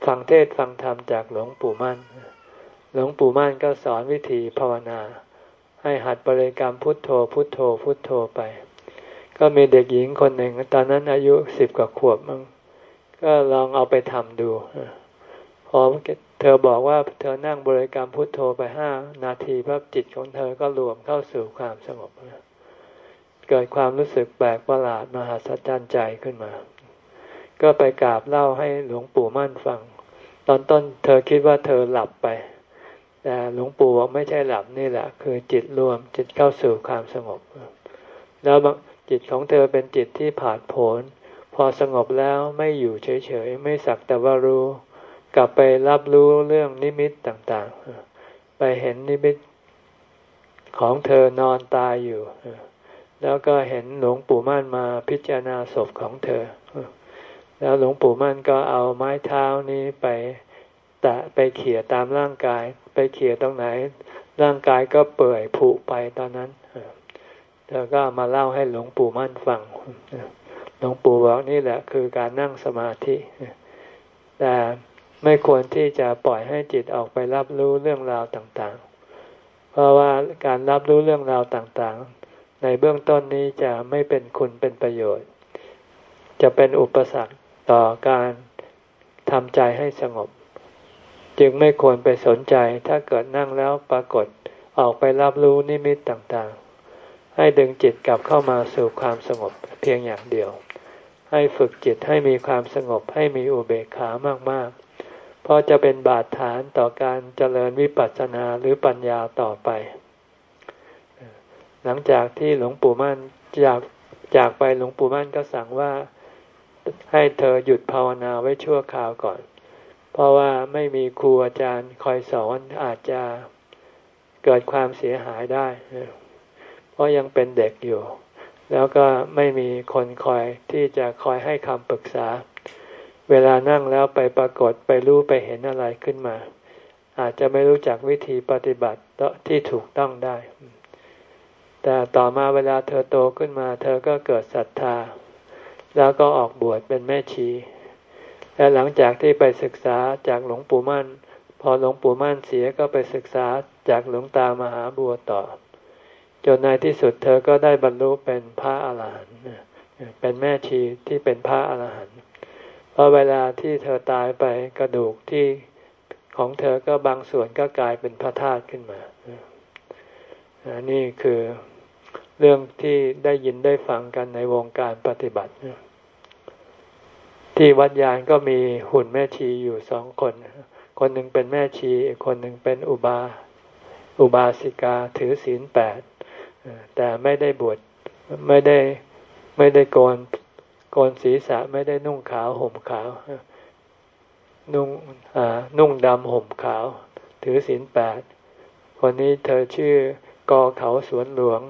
ฟังเทศฟังธรรมจากหลวงปู่มั่น หลวงปู่มั่นก็สอนวิธีภาวนา ให้หัดบริกรรมพุทโธพุทโธพุทโธไป ก็มีเด็กหญิงคนหนึ่ง ตอนนั้นอายุสิบกว่าขวบมั้งก็ลองเอาไปทำดูพอเธอบอกว่าเธอนั่งบริกรรมพุทโธไปห้านาทีพระจิตของเธอก็รวมเข้าสู่ความสงบเกิดความรู้สึกแปลกประหลาดมหัศจรรย์ใจขึ้นมา ก็ไปกราบเล่าให้หลวงปู่มั่นฟัง ตอนต้นเธอคิดว่าเธอหลับไป แต่หลวงปู่บอกไม่ใช่หลับนี่แหละ คือจิตรวมจิตเข้าสู่ความสงบ แล้ว จิตของเธอเป็นจิตที่ผ่านผลพอสงบแล้วไม่อยู่เฉยๆ ไม่สักแต่ว่ารู้ กลับไปรับรู้เรื่องนิมิตต่างๆ ไปเห็นนิมิตของเธอนอนตายอยู่ แล้วก็เห็นหลวงปู่ม่านมาพิจารณาศพของเธอ แล้วหลวงปู่มั่นก็เอาไม้เท้านี้ไปแตะไปเขี่ยตามร่างกาย ไปเขี่ยตรงไหน ร่างกายก็เปื่อยผุไปตอนนั้น เธอก็มาเล่าให้หลวงปู่มั่นฟังหลวงปู่บอกนี่แหละคือการนั่งสมาธิแต่ไม่ควรที่จะปล่อยให้จิตออกไปรับรู้เรื่องราวต่างๆ เพราะว่าการรับรู้เรื่องราวต่างๆ ในเบื้องต้นนี้จะไม่เป็นคุณเป็นประโยชน์ จะเป็นอุปสรรคต่อการทำใจให้สงบ จึงไม่ควรไปสนใจถ้าเกิดนั่งแล้วปรากฏออกไปรับรู้นิมิตต่างๆ ให้ดึงจิตกลับเข้ามาสู่ความสงบเพียงอย่างเดียว ให้ฝึกจิตให้มีความสงบให้มีอุเบกขามากๆ เพราะจะเป็นบาดฐานต่อการเจริญวิปัสสนาหรือปัญญาต่อไป หลังจากที่หลวงปู่มั่นจากจากไปหลวงปู่มั่นก็สั่งว่าให้เธอหยุดภาวนาไว้ชั่วคราวก่อน เพราะว่าไม่มีครูอาจารย์คอยสอนอาจจะเกิดความเสียหายได้ เพราะยังเป็นเด็กอยู่ แล้วก็ไม่มีคนคอยที่จะคอยให้คำปรึกษา เวลานั่งแล้วไปปรากฏไปรู้ไปเห็นอะไรขึ้นมา อาจจะไม่รู้จักวิธีปฏิบัติที่ถูกต้องได้ แต่ต่อมาเวลาเธอโตขึ้นมา เธอก็เกิดศรัทธา แล้วก็ออกบวชเป็นแม่ชีและหลังจากที่ไปศึกษาจากหลวงปู่มั่น พอหลวงปู่มั่นเสียก็ไปศึกษาจากหลวงตามหาบัวต่อ จนในที่สุดเธอก็ได้บรรลุเป็นพระอาหารหันต์เป็นแม่ชีที่เป็นพระอาหารหันต์พอเวลาที่เธอตายไปกระดูกที่ของเธอก็บางส่วนก็กลายเป็นพระธาตุขึ้นมา นี่คือเรื่องที่ได้ยินได้ฟังกันในวงการปฏิบัติ ที่วัดยานก็มีหุ่นแม่ชีอยู่สองคน คนหนึ่งเป็นแม่ชี อีกคนหนึ่งเป็นอุบา อุบาสิกาถือศีลแปด แต่ไม่ได้บวชไม่ได้ไม่ได้โกนโกนศีรษะไม่ได้นุ่งขาวห่มขาวนุ่งนุ่งดำห่มขาว ถือศีลแปดคนนี้เธอชื่อกอเขาสวนหลวง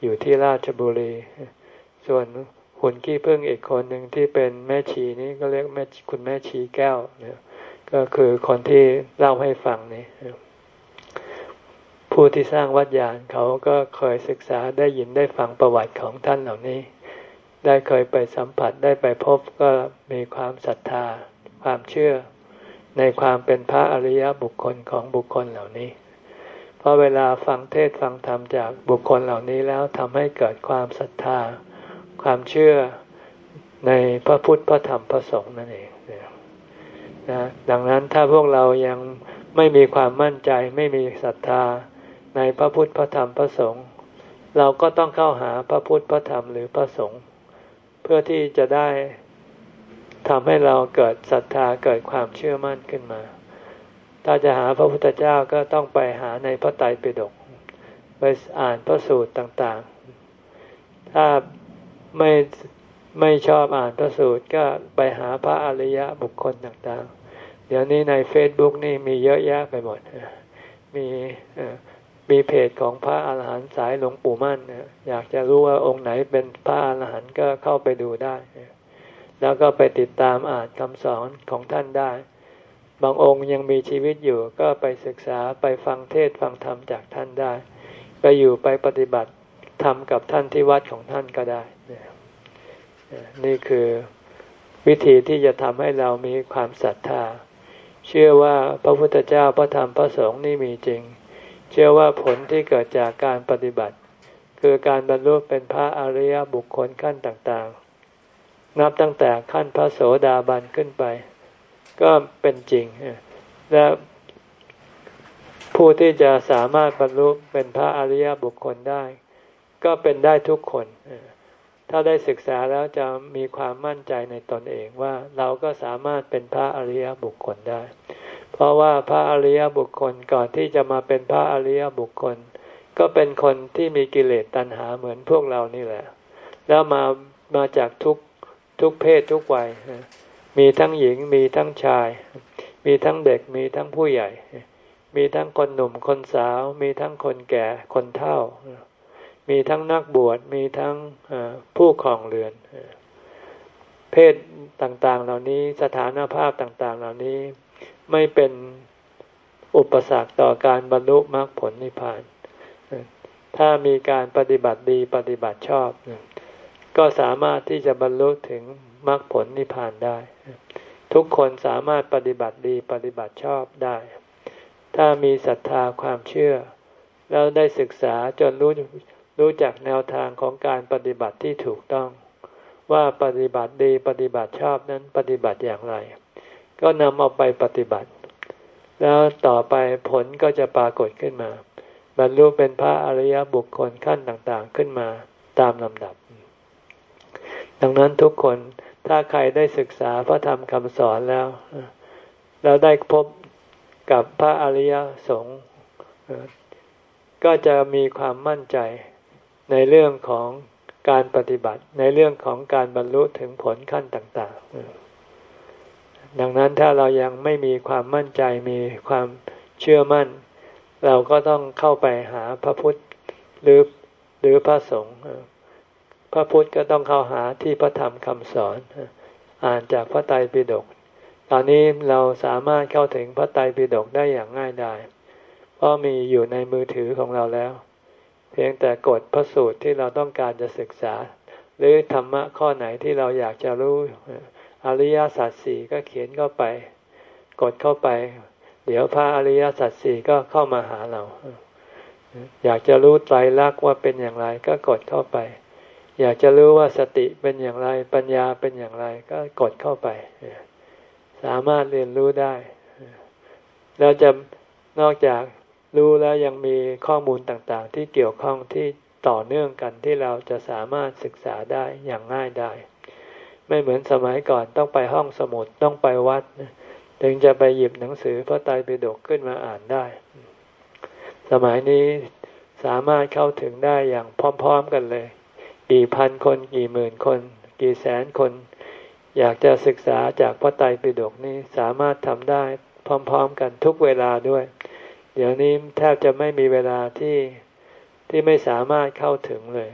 อยู่ที่ราชบุรี ส่วนหุ่นขี้พึ่งอีกคนหนึ่งที่เป็นแม่ชีนี้ก็เรียกแม่คุณแม่ชีแก้วเนี่ยก็คือคนที่เล่าให้ฟังนี่ ผู้ที่สร้างวัดยานเขาก็เคยศึกษาได้ยินได้ฟังประวัติของท่านเหล่านี้ ได้เคยไปสัมผัสได้ไปพบก็มีความศรัทธา ความเชื่อ ในความเป็นพระอริยบุคคลของบุคคลเหล่านี้ เพราะเวลาฟังเทศฟังธรรมจากบุคคลเหล่านี้แล้วทำให้เกิดความศรัทธา ความเชื่อในพระพุทธพระธรรมพระสงฆ์นั่นเองนะดังนั้นถ้าพวกเรายังไม่มีความมั่นใจไม่มีศรัทธา ในพระพุทธพระธรรมพระสงฆ์เราก็ต้องเข้าหาพระพุทธพระธรรมหรือพระสงฆ์เพื่อที่จะได้ทำให้เราเกิดศรัทธาเกิดความเชื่อมั่นขึ้นมา ถ้าจะหาพระพุทธเจ้าก็ต้องไปหาในพระไตรปิฎกไปอ่านพระสูตรต่างๆ ถ้าไม่ไม่ชอบอ่านพระสูตรก็ไปหาพระอริยะบุคคลต่างๆ เดี๋ยวนี้ในเฟซบุ๊กนี่มีเยอะแยะไปหมด มี มีเพจของพระอาหารหันต์สายหลวงปู่มั่นอยากจะรู้ว่าองค์ไหนเป็นพระอาหารหันต์ก็เข้าไปดูได้ แล้วก็ไปติดตามอ่านคำสอนของท่านได้ บางองค์ยังมีชีวิตอยู่ก็ไปศึกษาไปฟังเทศฟังธรรมจากท่านได้ ไปอยู่ไปปฏิบัติธรรมกับท่านที่วัดของท่านก็ได้ นี่คือวิธีที่จะทำให้เรามีความศรัทธา เชื่อว่าพระพุทธเจ้าพระธรรมพระสงฆ์นี่มีจริง เชื่อว่าผลที่เกิดจากการปฏิบัติ คือการบรรลุเป็นพระอริยบุคคลขั้นต่างๆ นับตั้งแต่ขั้นพระโสดาบันขึ้นไป ก็เป็นจริง และผู้ที่จะสามารถบรรลุเป็นพระอริยบุคคลได้ ก็เป็นได้ทุกคน ถ้าได้ศึกษาแล้วจะมีความมั่นใจในตนเองว่าเราก็สามารถเป็นพระอริยบุคคลได้ เพราะว่าพระอริยบุคคลก่อนที่จะมาเป็นพระอริยบุคคล ก็เป็นคนที่มีกิเลสตัณหาเหมือนพวกเรานี่แหละ แล้วมามาจากทุกทุกเพศทุกวัยมีทั้งหญิงมีทั้งชาย มีทั้งเด็กมีทั้งผู้ใหญ่ มีทั้งคนหนุ่มคนสาว มีทั้งคนแก่คนเฒ่า มีทั้งนักบวชมีทั้งผู้ครองเรือน เพศต่างๆเหล่านี้สถานภาพต่างๆ เหล่านี้ ไม่เป็นอุปสรรคต่อการบรรลุมรรคผลนิพพาน ถ้ามีการปฏิบัติดีปฏิบัติชอบ ก็สามารถที่จะบรรลุถึงมรรคผลนิพพานได้ ทุกคนสามารถปฏิบัติดีปฏิบัติชอบได้ ถ้ามีศรัทธาความเชื่อ แล้วได้ศึกษาจนรู้รู้จักแนวทางของการปฏิบัติที่ถูกต้อง ว่าปฏิบัติดีปฏิบัติชอบนั้นปฏิบัติอย่างไร ก็นำเอาไปปฏิบัติ แล้วต่อไปผลก็จะปรากฏขึ้นมา บรรลุเป็นพระอริยบุคคลขั้นต่างๆขึ้นมาตามลำดับ ดังนั้นทุกคนถ้าใครได้ศึกษาพระธรรมคำสอนแล้ว แล้วได้พบกับพระอริยสงฆ์ก็จะมีความมั่นใจในเรื่องของการปฏิบัติในเรื่องของการบรรลุถึงผลขั้นต่าง ๆ ดังนั้นถ้าเรายังไม่มีความมั่นใจมีความเชื่อมั่น เราก็ต้องเข้าไปหาพระพุทธหรือหรือพระสงฆ์พระพุทธก็ต้องเข้าหาที่พระธรรมคำสอน อ่านจากพระไตรปิฎกตอนนี้เราสามารถเข้าถึงพระไตรปิฎกได้อย่างง่ายดายเพราะมีอยู่ในมือถือของเราแล้ว เพียงแต่กดพระสูตรที่เราต้องการจะศึกษา หรือธรรมะข้อไหนที่เราอยากจะรู้ อริยสัจสี่ก็เขียนเข้าไป กดเข้าไป เดี๋ยวพระอริยสัจสี่ก็เข้ามาหาเรา อยากจะรู้ไตรลักษณ์ว่าเป็นอย่างไรก็กดเข้าไป อยากจะรู้ว่าสติเป็นอย่างไร ปัญญาเป็นอย่างไรก็กดเข้าไป สามารถเรียนรู้ได้แล้วจะนอกจากรู้แล้วยังมีข้อมูลต่างๆ ที่เกี่ยวข้องที่ต่อเนื่องกันที่เราจะสามารถศึกษาได้อย่างง่ายได้ ไม่เหมือนสมัยก่อนต้องไปห้องสมุดต้องไปวัด ถึงจะไปหยิบหนังสือพระไตรปิฎกขึ้นมาอ่านได้ สมัยนี้สามารถเข้าถึงได้อย่างพร้อมๆกันเลย กี่พันคนกี่หมื่นคน กี่แสนคน อยากจะศึกษาจากพระไตรปิฎกนี้สามารถทำได้พร้อม ๆ กันทุกเวลาด้วย เดี๋ยวนี้แทบจะไม่มีเวลาที่ที่ไม่สามารถเข้าถึงเลย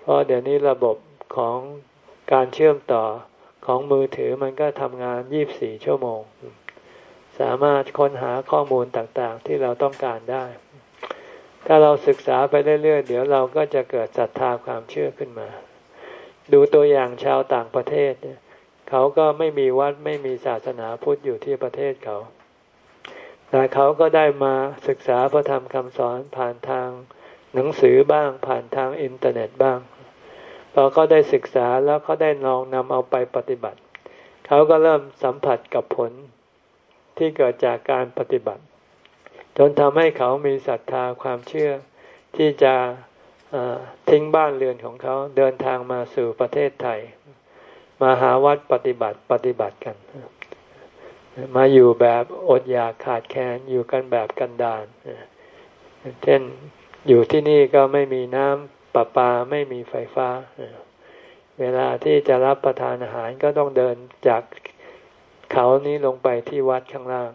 เพราะเดี๋ยวนี้ระบบของ การเชื่อมต่อของมือถือมันก็ทำงาน 24 ชั่วโมง สามารถค้นหาข้อมูลต่างๆ ที่เราต้องการได้ ถ้าเราศึกษาไปเรื่อยๆ เดี๋ยวเราก็จะเกิดศรัทธาความเชื่อขึ้นมา ดูตัวอย่างชาวต่างประเทศ เขาก็ไม่มีวัดไม่มีศาสนาพุทธอยู่ที่ประเทศเขา แต่เขาก็ได้มาศึกษาพระธรรมคำสอนผ่านทางหนังสือบ้างผ่านทางอินเทอร์เน็ตบ้าง เขาได้ศึกษาแล้วเขาได้ลองนำเอาไปปฏิบัติ เขาก็เริ่มสัมผัสกับผลที่เกิดจากการปฏิบัติ จนทำให้เขามีศรัทธาความเชื่อที่จะทิ้งบ้านเรือนของเขาเดินทางมาสู่ประเทศไทย มาหาวัดปฏิบัติปฏิบัติกัน มาอยู่แบบอดอยากขาดแคลนอยู่กันแบบกันดานเช่นอยู่ที่นี่ก็ไม่มีน้ำ ประปาไม่มีไฟฟ้า เวลาที่จะรับประทานอาหารก็ต้องเดินจากเขานี้ลงไปที่วัดข้างล่าง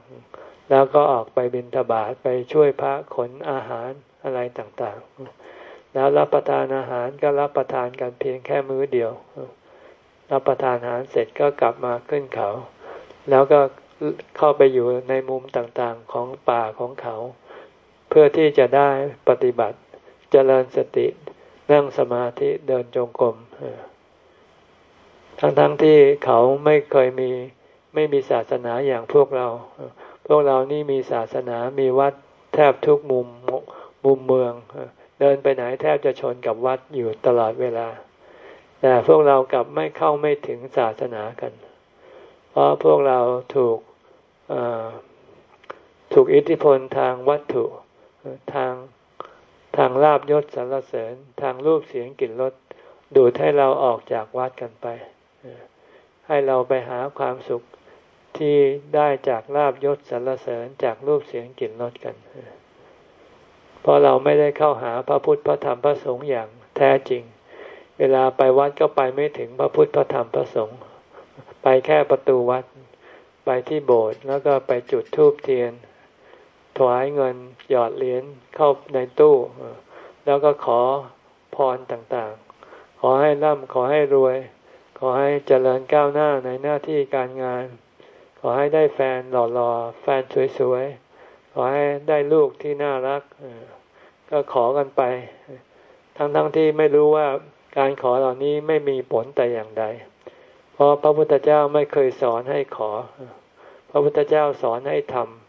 แล้วก็ออกไปบิณฑบาตไปช่วยพระขนอาหารอะไรต่างๆ แล้วรับประทานอาหารก็รับประทานกันเพียงแค่มื้อเดียว รับประทานอาหารเสร็จก็กลับมาขึ้นเขา แล้วก็เข้าไปอยู่ในมุมต่างๆของป่าของเขา เพื่อที่จะได้ปฏิบัติเจริญสติ นั่งสมาธิเดินจงกรมทั้งๆทที่เขาไม่เคยมีไม่มีศาสนาอย่างพวกเรา พวกเรานี่มีศาสนามีวัดแทบทุกมุมมุมเมือง เดินไปไหนแทบจะชนกับวัดอยู่ตลอดเวลา แต่พวกเรากลับไม่เข้าไม่ถึงศาสนากัน เพราะพวกเราถูกถูกอิทธิพลทางวัตถุทาง ทางลาบยศสรรเสริญ ทางรูปเสียงกลิ่นรสดูดให้เราออกจากวัดกันไป ให้เราไปหาความสุขที่ได้จากลาบยศสรรเสริญจากรูปเสียงกลิ่นรสกัน เพราะเราไม่ได้เข้าหาพระพุทธพระธรรมพระสงฆ์อย่างแท้จริง เวลาไปวัดก็ไปไม่ถึงพระพุทธพระธรรมพระสงฆ์ไปแค่ประตูวัด ไปที่โบสถ์แล้วก็ไปจุดธูปเทียน ถวายเงินหยอดเหรียญเข้าในตู้ แล้วก็ขอพรต่างๆ ขอให้ร่ำขอให้รวย ขอให้เจริญก้าวหน้าในหน้าที่การงาน ขอให้ได้แฟนหล่อๆ แฟนสวยๆ ขอให้ได้ลูกที่น่ารัก ก็ขอกันไป ทั้งๆทที่ไม่รู้ว่าการขอเหล่านี้ไม่มีผลแต่อย่างใด เพราะพระพุทธเจ้าไม่เคยสอนให้ขอ พระพุทธเจ้าสอนให้ทำ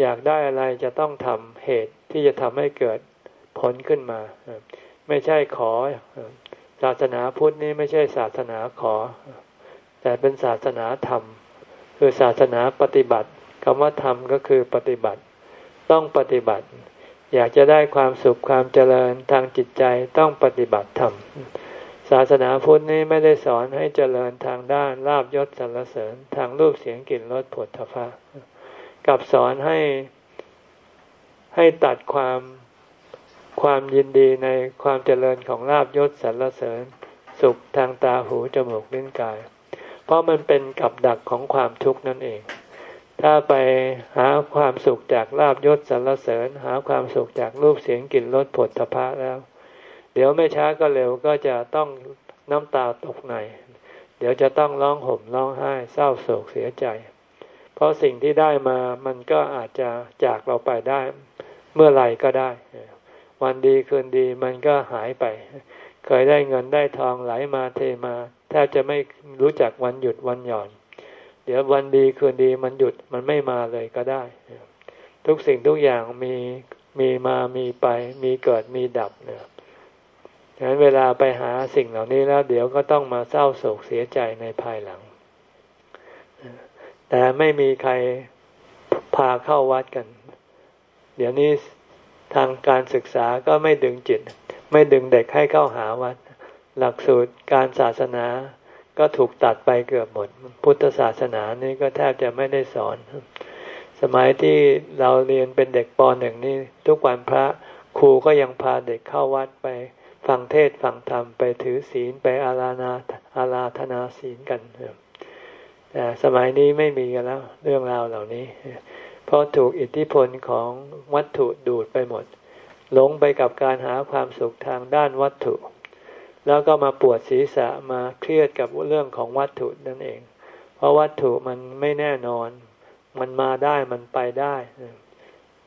อยากได้อะไรจะต้องทำเหตุที่จะทำให้เกิดผลขึ้นมา ไม่ใช่ขอศาสนาพุทธนี่ไม่ใช่ศาสนาขอ แต่เป็นศาสนาธรรม คือศาสนาปฏิบัติคำว่าธรรมก็คือปฏิบัติ ต้องปฏิบัติ อยากจะได้ความสุขความเจริญทางจิตใจต้องปฏิบัติธรรมศาสนาพุทธนี้ไม่ได้สอนให้เจริญทางด้านลาบยศสรรเสริญทางรูปเสียงกลิ่นรสผลทพะ กับสอนให้ให้ตัดความความยินดีในความเจริญของลาบยศสรรเสริญสุขทางตาหูจมูกลิ้นกาย เพราะมันเป็นกับดักของความทุกข์นั่นเอง ถ้าไปหาความสุขจากลาบยศสรรเสริญ หาความสุขจากรูปเสียงกลิ่นรสผลทพะแล้ว เดี๋ยวไม่ช้าก็เร็วก็จะต้องน้ำตาตกใน เดี๋ยวจะต้องร้องห่มร้องไห้เศร้าโศกเสียใจ เพราะสิ่งที่ได้มามันก็อาจจะจากเราไปได้ เมื่อไหร่ก็ได้ วันดีคืนดีมันก็หายไป เคยได้เงินได้ทองไหลมาเทมาแทบจะไม่รู้จักวันหยุดวันหย่อน เดี๋ยววันดีคืนดีมันหยุดมันไม่มาเลยก็ได้ ทุกสิ่งทุกอย่างมีมีมามีไป มีเกิดมีดับเนี่ยฉะนั้นเวลาไปหาสิ่งเหล่านี้แล้ว เดี๋ยวก็ต้องมาเศร้าโศกเสียใจในภายหลัง แต่ไม่มีใครพาเข้าวัดกัน เดี๋ยวนี้ทางการศึกษาก็ไม่ดึงจิต ไม่ดึงเด็กให้เข้าหาวัด หลักสูตรการศาสนาก็ถูกตัดไปเกือบหมด พุทธศาสนานี่ก็แทบจะไม่ได้สอน สมัยที่เราเรียนเป็นเด็กปหนึ่งนี่ทุกวันพระครูก็ยังพาเด็กเข้าวัดไป ฟังเทศฟังธรรมไปถือศีลไปอารานาอาราธนาศีลกัน แต่สมัยนี้ไม่มีกันแล้ว เรื่องราวเหล่านี้ เพราะถูกอิทธิพลของวัตถุดูดไปหมด หลงไปกับการหาความสุขทางด้านวัตถุ แล้วก็มาปวดศีรษะมาเครียดกับเรื่องของวัตถุนั่นเอง เพราะวัตถุมันไม่แน่นอน มันมาได้มันไปได้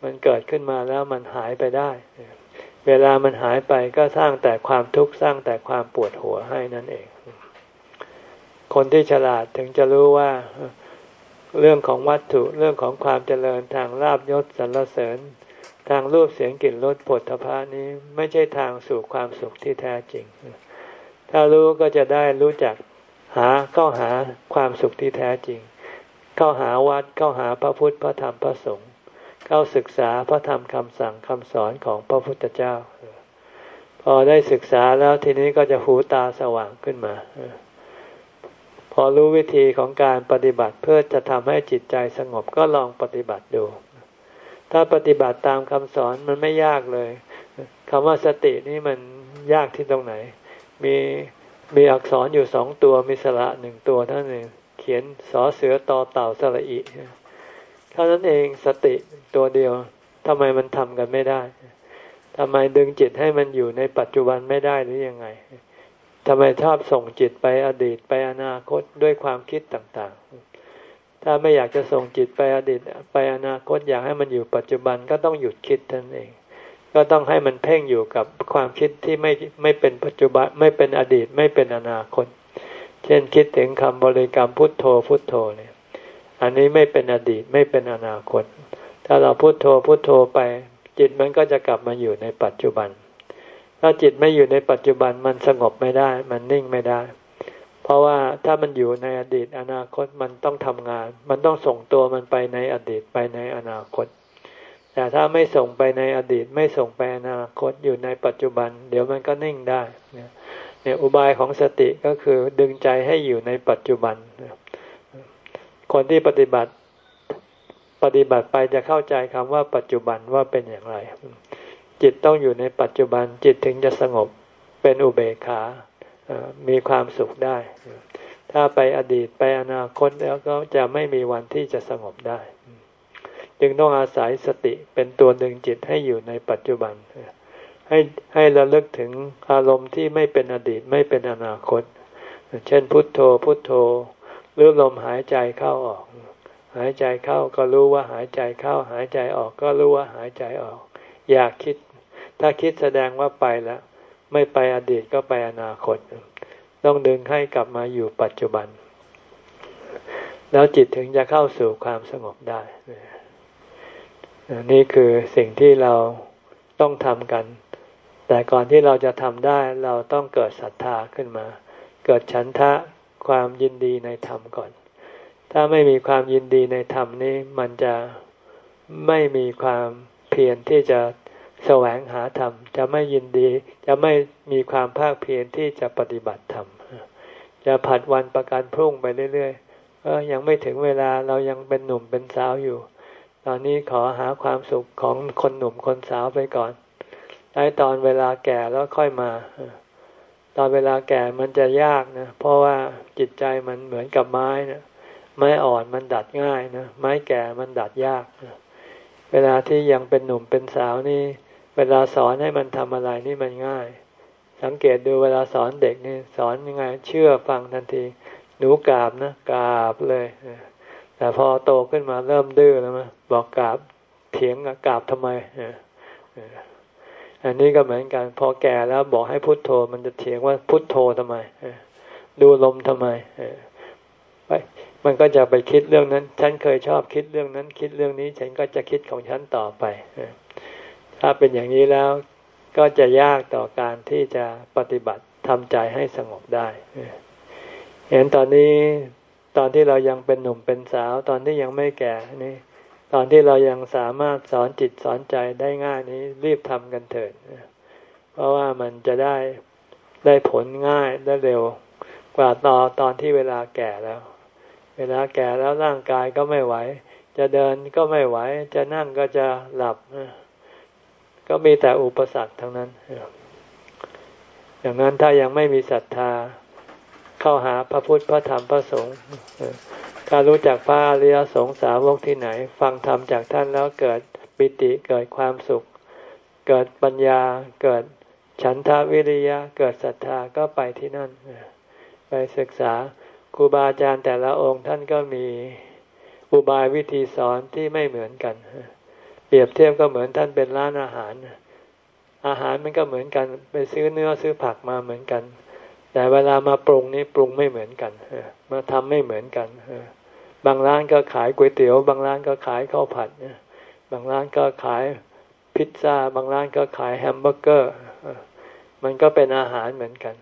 มันเกิดขึ้นมาแล้วมันหายไปได้ เวลามันหายไปก็สร้างแต่ความทุกข์สร้างแต่ความปวดหัวให้นั่นเอง คนที่ฉลาดถึงจะรู้ว่าเรื่องของวัตถุเรื่องของความเจริญทางลาบยศสรรเสริญ ทางรูปเสียงกลิ่นรสผลทพานี้ไม่ใช่ทางสู่ความสุขที่แท้จริง ถ้ารู้ก็จะได้รู้จักหาเข้าหาความสุขที่แท้จริง เข้าหาวัดเข้าหาพระพุทธพระธรรมพระสงฆ์เข้าศึกษาพระธรรมคำสั่งคำสอนของพระพุทธเจ้า พอได้ศึกษาแล้วทีนี้ก็จะหูตาสว่างขึ้นมา พอรู้วิธีของการปฏิบัติเพื่อจะทำให้จิตใจสงบก็ลองปฏิบัติดู ถ้าปฏิบัติตามคำสอนมันไม่ยากเลยคำว่าสตินี่มันยากที่ตรงไหน มีมีอักษรอยู่สองตัวมีสระหนึ่งตัวเท่านั้นเขียนสอเสือต่อเต่าสระอิเท่านั้นเองสติตัวเดียวทำไมมันทำกันไม่ได้ทำไมดึงจิตให้มันอยู่ในปัจจุบันไม่ได้หรือยังไง ทำไมชอบส่งจิตไปอดีตไปอนาคตด้วยความคิดต่างๆ ถ้าไม่อยากจะส่งจิตไปอดีตไปอนาคตอยากให้มันอยู่ปัจจุบันก็ต้องหยุดคิดท่านเอง ก็ต้องให้มันเพ่งอยู่กับความคิดที่ไม่ไม่เป็นปัจจุบันไม่เป็นอดีตไม่เป็นอนาคต เช่นคิดถึงคำบริกรรมพุทโธพุทโธเนี่ย อันนี้ไม่เป็นอดีตไม่เป็นอนาคต ถ้าเราพุทโธพุทโธไป จิตมันก็จะกลับมาอยู่ในปัจจุบัน ถ้าจิตไม่อยู่ในปัจจุบันมันสงบไม่ได้ มันนิ่งไม่ได้ เพราะว่าถ้ามันอยู่ในอดีตอนาคตมันต้องทำงาน มันต้องส่งตัวมันไปในอดีตไปในอนาคต แต่ถ้าไม่ส่งไปในอดีตไม่ส่งไปอนาคตอยู่ในปัจจุบัน เดี๋ยวมันก็นิ่งได้เนี่ยอุบายของสติก็คือดึงใจให้อยู่ในปัจจุบัน คนที่ปฏิบัติปฏิบัติไปจะเข้าใจคำว่าปัจจุบันว่าเป็นอย่างไร จิตต้องอยู่ในปัจจุบันจิตถึงจะสงบเป็นอุเบกขามีความสุขได้ ถ้าไปอดีตไปอนาคตแล้วก็จะไม่มีวันที่จะสงบได้ จึงต้องอาศัยสติเป็นตัวดึงจิตให้อยู่ในปัจจุบัน ให้ให้ระลึกถึงอารมณ์ที่ไม่เป็นอดีตไม่เป็นอนาคต เช่นพุทโธพุทโธ หรือลมหายใจเข้าออก หายใจเข้าก็รู้ว่าหายใจเข้า หายใจออกก็รู้ว่าหายใจออก อยากคิด ถ้าคิดแสดงว่าไปแล้ว ไม่ไปอดีตก็ไปอนาคต ต้องดึงให้กลับมาอยู่ปัจจุบัน แล้วจิตถึงจะเข้าสู่ความสงบได้ นี่คือสิ่งที่เราต้องทำกัน แต่ก่อนที่เราจะทำได้เราต้องเกิดศรัทธาขึ้นมา เกิดฉันทะความยินดีในธรรมก่อน ถ้าไม่มีความยินดีในธรรมนี้ มันจะไม่มีความเพียรที่จะ แสวงหาธรรม จะไม่ยินดี จะไม่มีความภาคเพียรที่จะปฏิบัติธรรม จะผัดวันประกันพรุ่งไปเรื่อยๆเออยังไม่ถึงเวลาเรายังเป็นหนุ่มเป็นสาวอยู่ ตอนนี้ขอหาความสุขของคนหนุ่มคนสาวไปก่อนไอ้ตอนเวลาแก่แล้วค่อยมา ตอนเวลาแก่มันจะยากนะ เพราะว่าจิตใจมันเหมือนกับไม้นะไม้อ่อนมันดัดง่ายนะ ไม้แก่มันดัดยากนะเวลาที่ยังเป็นหนุ่มเป็นสาวนี่ เวลาสอนให้มันทำอะไรนี่มันง่าย สังเกตดูเวลาสอนเด็กนี่สอนยังไง เชื่อฟังทันทีหนูกราบนะกราบเลยแต่พอโตขึ้นมาเริ่มดื้อแล้วมั้ยบอกกราบเถียงกราบทำไมอันนี้ก็เหมือนกัน พอแก่แล้วบอกให้พุทโธ มันจะเถียงว่าพุทโธทำไมดูลมทำไมไมันก็จะไปคิดเรื่องนั้น ฉันเคยชอบคิดเรื่องนั้น คิดเรื่องนี้ ฉันก็จะคิดของฉันต่อไป ถ้าเป็นอย่างนี้แล้วก็จะยากต่อการที่จะปฏิบัติทำใจให้สงบได้ เห็นตอนนี้ตอนที่เรายังเป็นหนุ่มเป็นสาว ตอนที่ยังไม่แก่นี่ ตอนที่เรายังสามารถสอนจิตสอนใจได้ง่ายนี้รีบทำกันเถิดเพราะว่ามันจะได้ได้ผลง่ายได้เร็วกว่าตอนตอนที่เวลาแก่แล้ว เวลาแก่แล้วร่างกายก็ไม่ไหว จะเดินก็ไม่ไหว จะนั่งก็จะหลับ ก็มีแต่อุปสรรคทั้งนั้นอย่างนั้นถ้ายังไม่มีศรัทธาเข้าหาพระพุทธพระธรรมพระสงฆ์ถ้ารรู้จักพระอริยสงสาวกที่ไหน ฟังธรรมจากท่านแล้วเกิดปิติเกิดความสุข เกิดปัญญาเกิดฉันทาวิริยะเกิดศรัทธาก็ไปที่นั่น ไปศึกษาครูบาอาจารย์แต่ละองค์ท่านก็มีอุบายวิธีสอนที่ไม่เหมือนกัน เปรียบเทียบก็เหมือนท่านเป็นร้านอาหาร อาหารมันก็เหมือนกัน ไปซื้อเนื้อซื้อผักมาเหมือนกัน แต่เวลามาปรุงนี่ปรุงไม่เหมือนกันมาทำไม่เหมือนกันบางร้านก็ขายก๋วยเตี๋ยว บางร้านก็ขายข้าวผัดบางร้านก็ขายพิซซ่า บางร้านก็ขายแฮมเบอร์เกอร์มันก็เป็นอาหารเหมือนกัน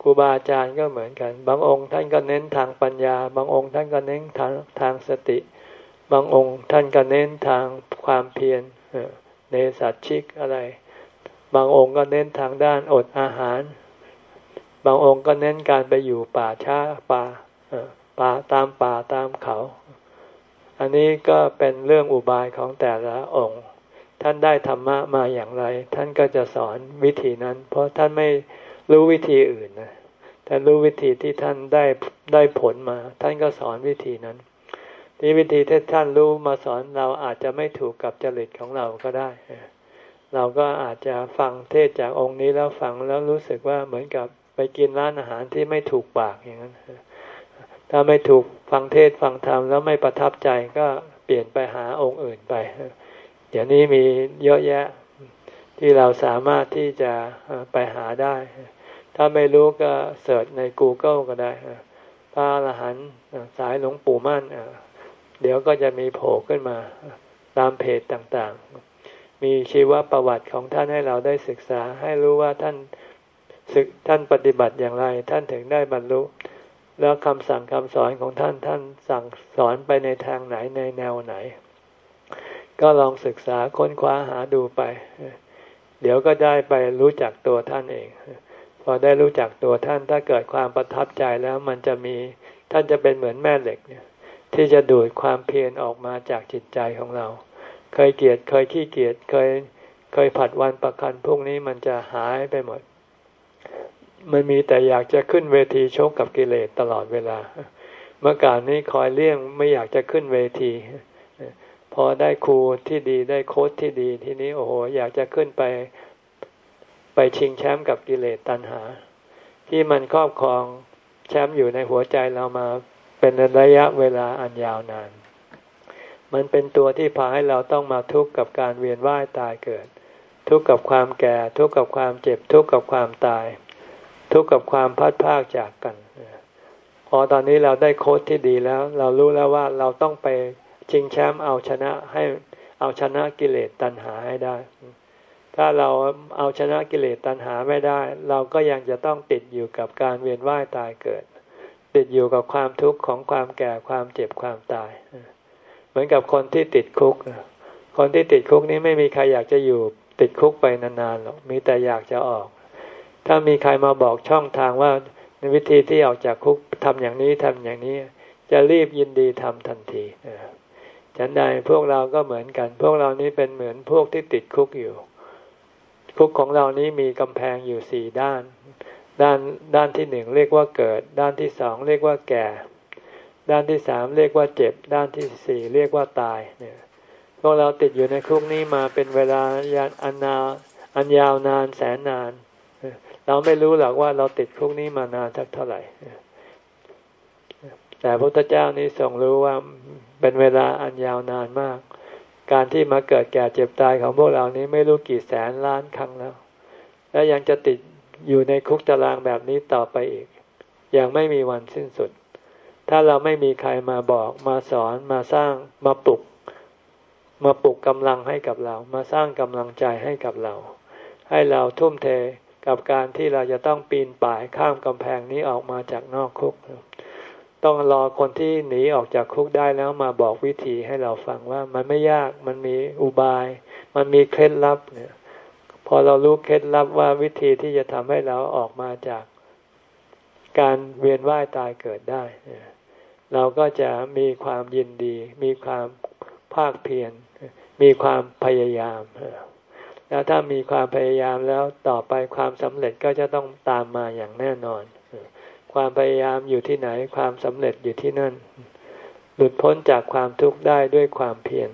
ครูบาอาจารย์ก็เหมือนกัน บางองค์ท่านก็เน้นทางปัญญา บางองค์ท่านก็เน้นทางทางสติ บางองค์ท่านก็เน้นทางความเพียรเนสัตชิกอะไร บางองค์ก็เน้นทางด้านอดอาหาร บางองค์ก็เน้นการไปอยู่ป่าช้าป่าป่าตามป่าตามเขา อันนี้ก็เป็นเรื่องอุบายของแต่ละองค์ ท่านได้ธรรมะมาอย่างไร ท่านก็จะสอนวิธีนั้น เพราะท่านไม่รู้วิธีอื่นนะท่รู้วิธีที่ท่านได้ได้ผลมา ท่านก็สอนวิธีนั้น ที่วิธีที่ท่านรู้มาสอนเราอาจจะไม่ถูกกับจริตของเราก็ได้ เราก็อาจจะฟังเทศจากองค์นี้แล้วฟังแล้วรู้สึกว่าเหมือนกับไปกินร้านอาหารที่ไม่ถูกปากอย่างนั้น ถ้าไม่ถูกฟังเทศฟังธรรมแล้วไม่ประทับใจก็เปลี่ยนไปหาองค์อื่นไป เดี๋ยวนี้มีเยอะแยะที่เราสามารถที่จะไปหาได้ ถ้าไม่รู้ก็เสิร์ชใน Google ก็ได้ พระอรหันต์สายหลวงปู่มั่น เดี๋ยวก็จะมีโผล่ขึ้นมาตามเพจต่างๆ มีชีวประวัติของท่านให้เราได้ศึกษา ให้รู้ว่าท่านศึกท่านปฏิบัติอย่างไร ท่านถึงได้บรรลุ แล้วคำสั่งคำสอนของท่านท่านสั่งสอนไปในทางไหนในแนวไหน ก็ลองศึกษาค้นคว้าหาดูไป เดี๋ยวก็ได้ไปรู้จักตัวท่านเอง พอได้รู้จักตัวท่านถ้าเกิดความประทับใจแล้วมันจะมีท่านจะเป็นเหมือนแม่เหล็กเนี่ย ที่จะดูดความเพียรออกมาจากจิตใจของเรา เคยเกียดเคยขี้เกียจเคยเคยผัดวันประกันพวกนี้มันจะหายไปหมด มันมีแต่อยากจะขึ้นเวทีชกกับกิเลสตลอดเวลา เมื่อก่อนนี้คอยเลี่ยงไม่อยากจะขึ้นเวที พอได้ครูที่ดีได้โค้ชที่ดีทีนี้โอ้โหอยากจะขึ้นไปไปชิงแชมป์กับกิเลสตัณหา ที่มันครอบครองแชมป์อยู่ในหัวใจเรามา เป็นระยะเวลาอันยาวนาน มันเป็นตัวที่พาให้เราต้องมาทุกข์กับการเวียนว่ายตายเกิด ทุกข์กับความแก่ ทุกข์กับความเจ็บ ทุกข์กับความตาย ทุกข์กับความพัดพากจากกัน พอตอนนี้เราได้โค้ดที่ดีแล้ว เรารู้แล้วว่าเราต้องไปชิงแชมป์เอาชนะให้เอาชนะกิเลสตัณหาให้ได้ ถ้าเราเอาชนะกิเลสตัณหาไม่ได้ เราก็ยังจะต้องติดอยู่กับการเวียนว่ายตายเกิด ติดอยู่กับความทุกข์ของความแก่ความเจ็บความตาย เหมือนกับคนที่ติดคุก คนที่ติดคุกนี้ไม่มีใครอยากจะอยู่ติดคุกไปนานๆหรอกมีแต่อยากจะออก ถ้ามีใครมาบอกช่องทางว่าในวิธีที่ออกจากคุกทำอย่างนี้ทำอย่างนี้ จะรีบยินดีทำทันทีฉันใดพวกเราก็เหมือนกัน พวกเรานี้เป็นเหมือนพวกที่ติดคุกอยู่ คุกของเรานี้มีกำแพงอยู่สี่ด้าน ด้านด้านที่หนึ่งเรียกว่าเกิด ด้านที่สองเรียกว่าแก่ ด้านที่สามเรียกว่าเจ็บ ด้านที่สี่เรียกว่าตายเนี่ยพวกเราติดอยู่ในคุกนี้มาเป็นเวลายอันนาอันยาวนานแสนนาน เราไม่รู้หรอกว่าเราติดคุกนี้มานานสักเท่าไหร่ แต่พระพุทธเจ้านี้ทรงรู้ว่าเป็นเวลาอันยาวนานมาก การที่มาเกิดแก่เจ็บตายของพวกเรานี้ไม่รู้กี่แสนล้านครั้งแล้ว และยังจะติด อยู่ในคุกตารางแบบนี้ต่อไปอีก อยังไม่มีวันสิ้นสุด ถ้าเราไม่มีใครมาบอกมาสอนมาสร้างมาปลุก มาปลุกกำลังให้กับเรา มาสร้างกำลังใจให้กับเรา ให้เราทุ่มเทกับการที่เราจะต้องปีนป่ายข้ามกำแพงนี้ออกมาจากนอกคุก ต้องรอคนที่หนีออกจากคุกได้แล้วมาบอกวิธีให้เราฟังว่ามันไม่ยากมันมีอุบาย มันมีเคล็ดลับเนี่ย พอเรารู้เคล็ดลับว่าวิธีที่จะทำให้เราออกมาจากการเวียนว่ายตายเกิดได้ เราก็จะมีความยินดี มีความภาคเพียรมีความพยายาม แล้วถ้ามีความพยายามแล้วต่อไปความสำเร็จก็จะต้องตามมาอย่างแน่นอน ความพยายามอยู่ที่ไหนความสำเร็จอยู่ที่นั่น หลุดพ้นจากความทุกข์ได้ด้วยความเพียร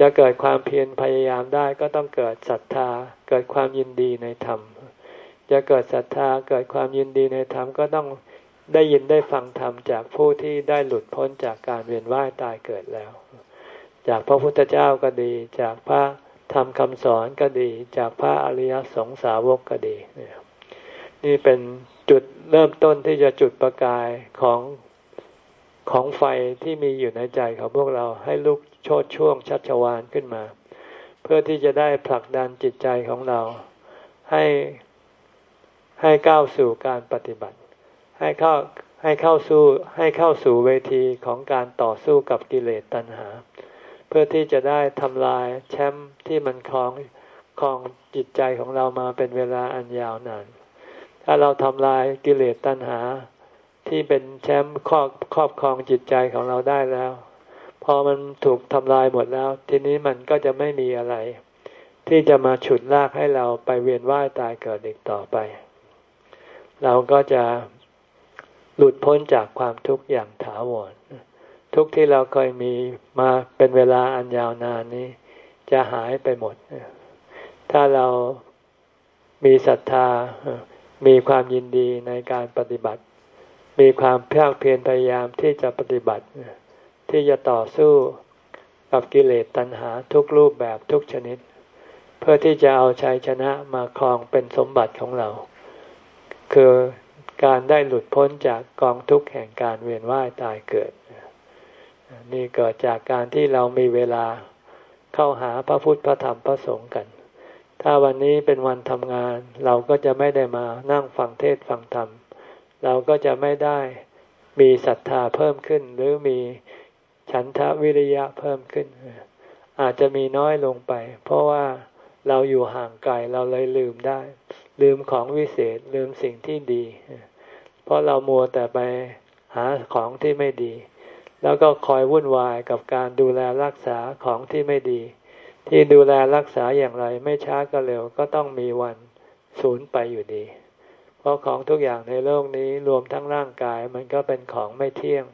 จะเกิดความเพียรพยายามได้ก็ต้องเกิดศรัทธา เกิดความยินดีในธรรม จะเกิดศรัทธาเกิดความยินดีในธรรมก็ต้องได้ยินได้ฟังธรรมจากผู้ที่ได้หลุดพ้นจากการเวียนว่ายตายเกิดแล้ว จากพระพุทธเจ้าก็ดี จากพระธรรมคำสอนก็ดี จากพระอริยสงสาวกก็ดีนี่เป็นจุดเริ่มต้นที่จะจุดประกายของของไฟที่มีอยู่ในใจของพวกเราให้ลุก โชดช่วงชัชวานขึ้นมา เพื่อที่จะได้ผลักดันจิตใจของเรา ให้ให้ก้าวสู่การปฏิบัติ ให้เข้าให้เข้าสู่ให้เข้าสู่เวทีของการต่อสู้กับกิเลสตัณหา เพื่อที่จะได้ทำลายแชมป์ที่มันคลองคลองจิตใจของเรามาเป็นเวลาอันยาวนาน ถ้าเราทำลายกิเลสตัณหาที่เป็นแชมป์ครอบครอบครองจิตใจของเราได้แล้ว พอมันถูกทำลายหมดแล้ว ทีนี้มันก็จะไม่มีอะไร ที่จะมาฉุดลากให้เราไปเวียนว่ายตายเกิดอีกต่อไป เราก็จะหลุดพ้นจากความทุกข์อย่างถาวรทุกที่เราเคยมีมาเป็นเวลาอันยาวนานนี้ จะหายไปหมด ถ้าเรามีศรัทธา มีความยินดีในการปฏิบัติ มีความเพียรเพียรพยายามที่จะปฏิบัติ ที่จะต่อสู้กับกิเลสตัณหาทุกรูปแบบทุกชนิด เพื่อที่จะเอาชัยชนะมาครองเป็นสมบัติของเรา คือการได้หลุดพ้นจากกองทุกข์แห่งการเวียนว่ายตายเกิด นี่เกิดจากการที่เรามีเวลาเข้าหาพระพุทธพระธรรมพระสงฆ์กัน ถ้าวันนี้เป็นวันทำงาน เราก็จะไม่ได้มานั่งฟังเทศฟังธรรม เราก็จะไม่ได้มีศรัทธาเพิ่มขึ้นหรือมี ฉันทะวิริยะเพิ่มขึ้น อาจจะมีน้อยลงไป เพราะว่าเราอยู่ห่างไกลเราเลยลืมได้ ลืมของวิเศษลืมสิ่งที่ดี เพราะเรามัวแต่ไปหาของที่ไม่ดี แล้วก็คอยวุ่นวายกับการดูแลรักษาของที่ไม่ดี ที่ดูแลรักษาอย่างไรไม่ช้าก็เร็วก็ต้องมีวันสูญไปอยู่ดี เพราะของทุกอย่างในโลกนี้รวมทั้งร่างกายมันก็เป็นของไม่เที่ยง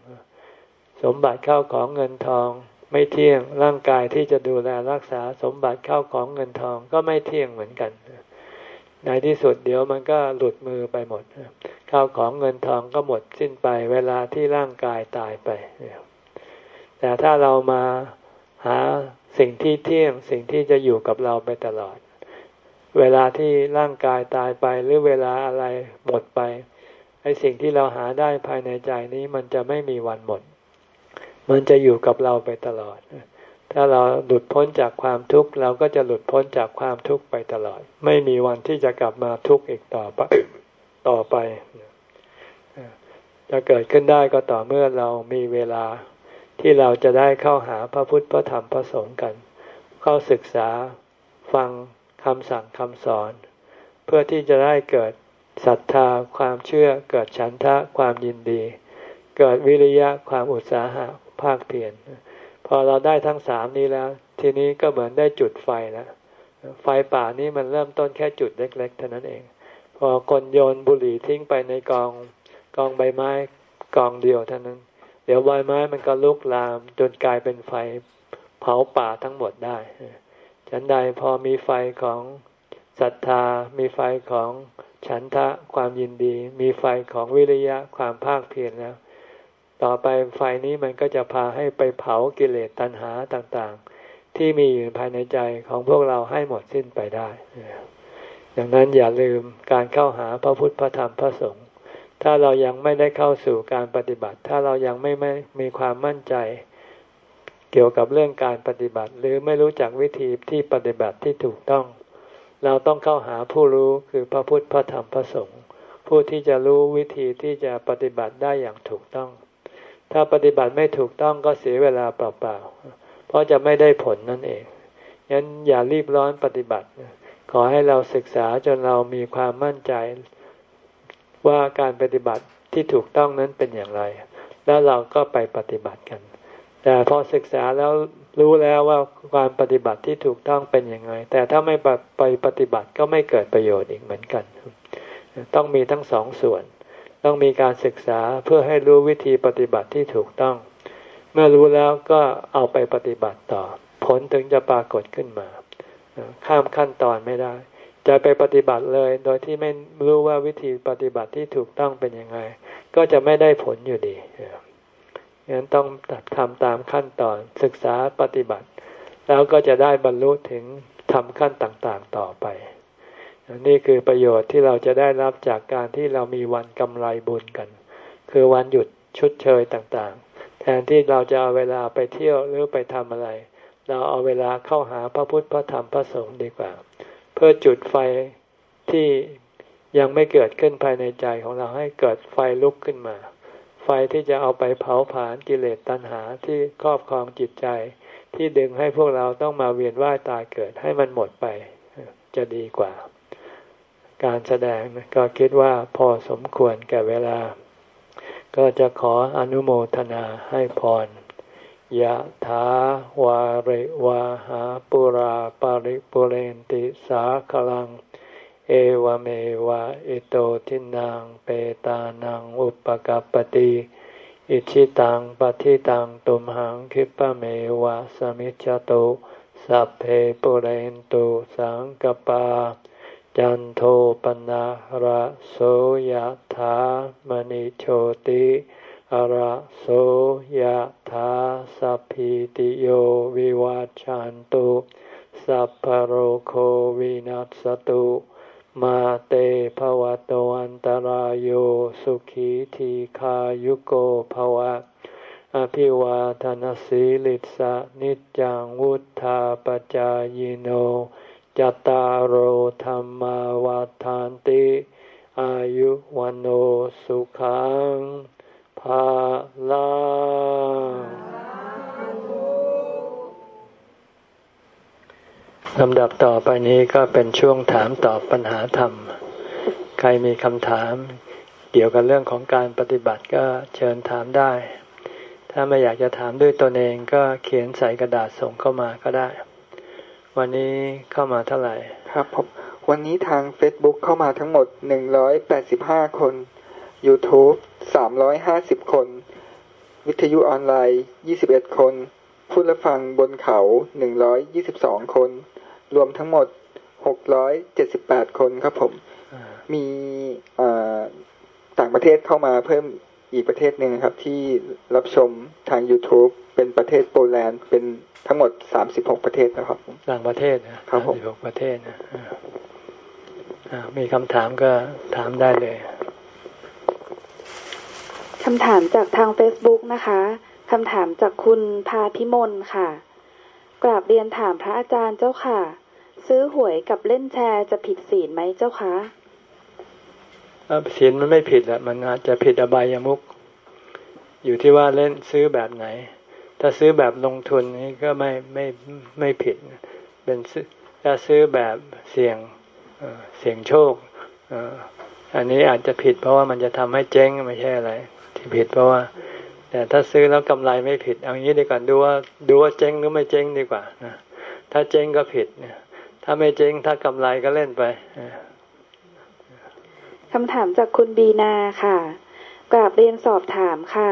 สมบัติเข้าของเงินทองไม่เที่ยงร่างกายที่จะดูแลรักษาสมบัติเข้าของเงินทองก็ไม่เที่ยงเหมือนกัน ในที่สุดเดี๋ยวมันก็หลุดมือไปหมดข้าวของเงินทองก็หมดสิ้นไปเวลาที่ร่างกายตายไป แต่ถ้าเรามาหาสิ่งที่เที่ยงสิ่งที่จะอยู่กับเราไปตลอด เวลาที่ร่างกายตายไปหรือเวลาอะไรหมดไปไอ้สิ่งที่เราหาได้ภายในใจนี้มันจะไม่มีวันหมด มันจะอยู่กับเราไปตลอด ถ้าเราหลุดพ้นจากความทุกข์เราก็จะหลุดพ้นจากความทุกข์ไปตลอด ไม่มีวันที่จะกลับมาทุกข์อีกต่อไปต่อไป จะเกิดขึ้นได้ก็ต่อเมื่อเรามีเวลาที่เราจะได้เข้าหาพระพุทธพระธรรมพระสงฆ์กัน เข้าศึกษาฟังคำสั่งคำสอน เพื่อที่จะได้เกิดศรัทธาความเชื่อเกิดฉันทะความยินดี เกิดวิริยะความอุตสาหะ ภาคเพียรพอเราได้ทั้งสามนี้แล้ว ทีนี้ก็เหมือนได้จุดไฟแล้วไฟป่านี้มันเริ่มต้นแค่จุดเล็ก ๆ เท่านั้นเอง พอคนโยนบุหรี่ทิ้งไปในกองกองใบไม้กองเดียวเท่านั้น เดี๋ยวใบไม้มันก็ลุกลามจนกลายเป็นไฟเผาป่าทั้งหมดได้ฉันใดพอมีไฟของศรัทธา มีไฟของฉันทะความยินดี มีไฟของวิริยะความภาคเพียรแล้ว ต่อไปไฟนี้มันก็จะพาให้ไปเผากิเลสตัณหาต่างๆ ที่มีอยู่ภายในใจของพวกเราให้หมดสิ้นไปได้ดังนั้นอย่าลืมการเข้าหาพระพุทธพระธรรมพระสงฆ์ถ้าเรายังไม่ได้เข้าสู่การปฏิบัติ ถ้าเรายังไม่ไม่มีความมั่นใจ เกี่ยวกับเรื่องการปฏิบัติ หรือไม่รู้จักวิธีที่ปฏิบัติที่ถูกต้อง เราต้องเข้าหาผู้รู้คือพระพุทธพระธรรมพระสงฆ์ผู้ที่จะรู้วิธีที่จะปฏิบัติได้อย่างถูกต้อง ถ้าปฏิบัติไม่ถูกต้องก็เสียเวลาเปล่าๆ เพราะจะไม่ได้ผลนั่นเองงั้นอย่ารีบร้อนปฏิบัติ ขอให้เราศึกษาจนเรามีความมั่นใจว่าการปฏิบัติที่ถูกต้องนั้นเป็นอย่างไร แล้วเราก็ไปปฏิบัติกัน แต่พอศึกษาแล้วรู้แล้วว่าการปฏิบัติที่ถูกต้องเป็นยังไงแต่ถ้าไม่ไปปฏิบัติก็ไม่เกิดประโยชน์อีกเหมือนกัน ต้องมีทั้งสองส่วน ต้องมีการศึกษาเพื่อให้รู้วิธีปฏิบัติที่ถูกต้อง เมื่อรู้แล้วก็เอาไปปฏิบัติต่อ ผลถึงจะปรากฏขึ้นมา ข้ามขั้นตอนไม่ได้ จะไปปฏิบัติเลย โดยที่ไม่รู้ว่าวิธีปฏิบัติที่ถูกต้องเป็นยังไง ก็จะไม่ได้ผลอยู่ดีฉะนั้นต้องทำตามขั้นตอนศึกษาปฏิบัติ แล้วก็จะได้บรรลุถึงทำขั้นต่างๆต่อไป นี่คือประโยชน์ที่เราจะได้รับจากการที่เรามีวันกำไรบุญกัน คือวันหยุดชุดเชยต่างๆ แทนที่เราจะเอาเวลาไปเที่ยวหรือไปทำอะไร เราเอาเวลาเข้าหาพระพุทธพระธรรมพระสงฆ์ดีกว่า เพื่อจุดไฟที่ยังไม่เกิดขึ้นภายในใจของเราให้เกิดไฟลุกขึ้นมา ไฟที่จะเอาไปเผาผลาญกิเลสตัณหาที่ครอบครองจิตใจ ที่ดึงให้พวกเราต้องมาเวียนว่ายตายเกิดให้มันหมดไป จะดีกว่า การแสดงก็คิดว่าพอสมควรแก่เวลา ก็จะขออนุโมทนาให้พรยะถาวาริวาหาปุราปาริปุเรนติสาคลัง เอวเมวะอิโตทินังเปตานังอุปกัปติอิชิตังปฏิตังตุมหังคิปะเมวะสมิจจตุสัพเพปุเรนตุสังกปา จันโทปนะระโสยธามณิโชติอระโสยธาสัพพิติโยวิวัจจันตุ สัพพโรโควินัสตุ มาเตภวะตวันตารโยสุขีทีขายุโกภวะ อภิวาทนสีลิสะนิจังวุธาปจายโน จตารโหธรรมวาทานติ อายุวันโอสุขังภาลังลำดับต่อไปนี้ก็เป็นช่วงถามตอบปัญหาธรรม ใครมีคำถาม เกี่ยวกับเรื่องของการปฏิบัติก็เชิญถามได้ ถ้าไม่อยากจะถามด้วยตนเองก็เขียนใส่กระดาษส่งเข้ามาก็ได้ วันนี้เข้ามาเท่าไหร่ ครับผมวันนี้ทาง Facebook เข้ามาทั้งหมด 185 คน YouTube 350 คน วิทยุออนไลน์ 21 คน ผู้รับฟังบนเขา 122 คน รวมทั้งหมดหกร้อยเจ็ดสิบแปดคนครับผม มีต่างประเทศเข้ามาเพิ่ม อีกประเทศหนึ่งครับ ที่รับชมทาง YouTube เป็นประเทศโปแลนด์เป็นทั้งหมดสามสิบหกประเทศนะครับต่างประเทศนะครับผมสิบหกประเทศนะมีคำถามก็ถามได้เลยคำถามจากทาง Facebook นะคะคำถามจากคุณพาพิมลค่ะ กราบเรียนถามพระอาจารย์เจ้าค่ะ ซื้อหวยกับเล่นแชร์จะผิดศีลไหมเจ้าคะ ศีลมันไม่ผิดแหละมันอาจจะผิดอบายามุกอยู่ที่ว่าเล่นซื้อแบบไหน ถ้าซื้อแบบลงทุนนี่ก็ไม่ไม่ไม่ผิด เป็นถ้าซื้อแบบเสี่ยงเสี่ยงโชคอันนี้อาจจะผิดเพราะว่ามันจะทำให้เจ๊งไม่ใช่อะไร ที่ผิดเพราะว่า แต่ถ้าซื้อแล้วกำไรไม่ผิด เอางี้ดีกว่าดูว่าดูว่าเจ๊งหรือไม่เจ๊งดีกว่านะถ้าเจ๊งก็ผิดเนี่ยถ้าไม่เจ๊งถ้ากำไรก็เล่นไป คำถามจากคุณบีนาค่ะ กราบเรียนสอบถามค่ะ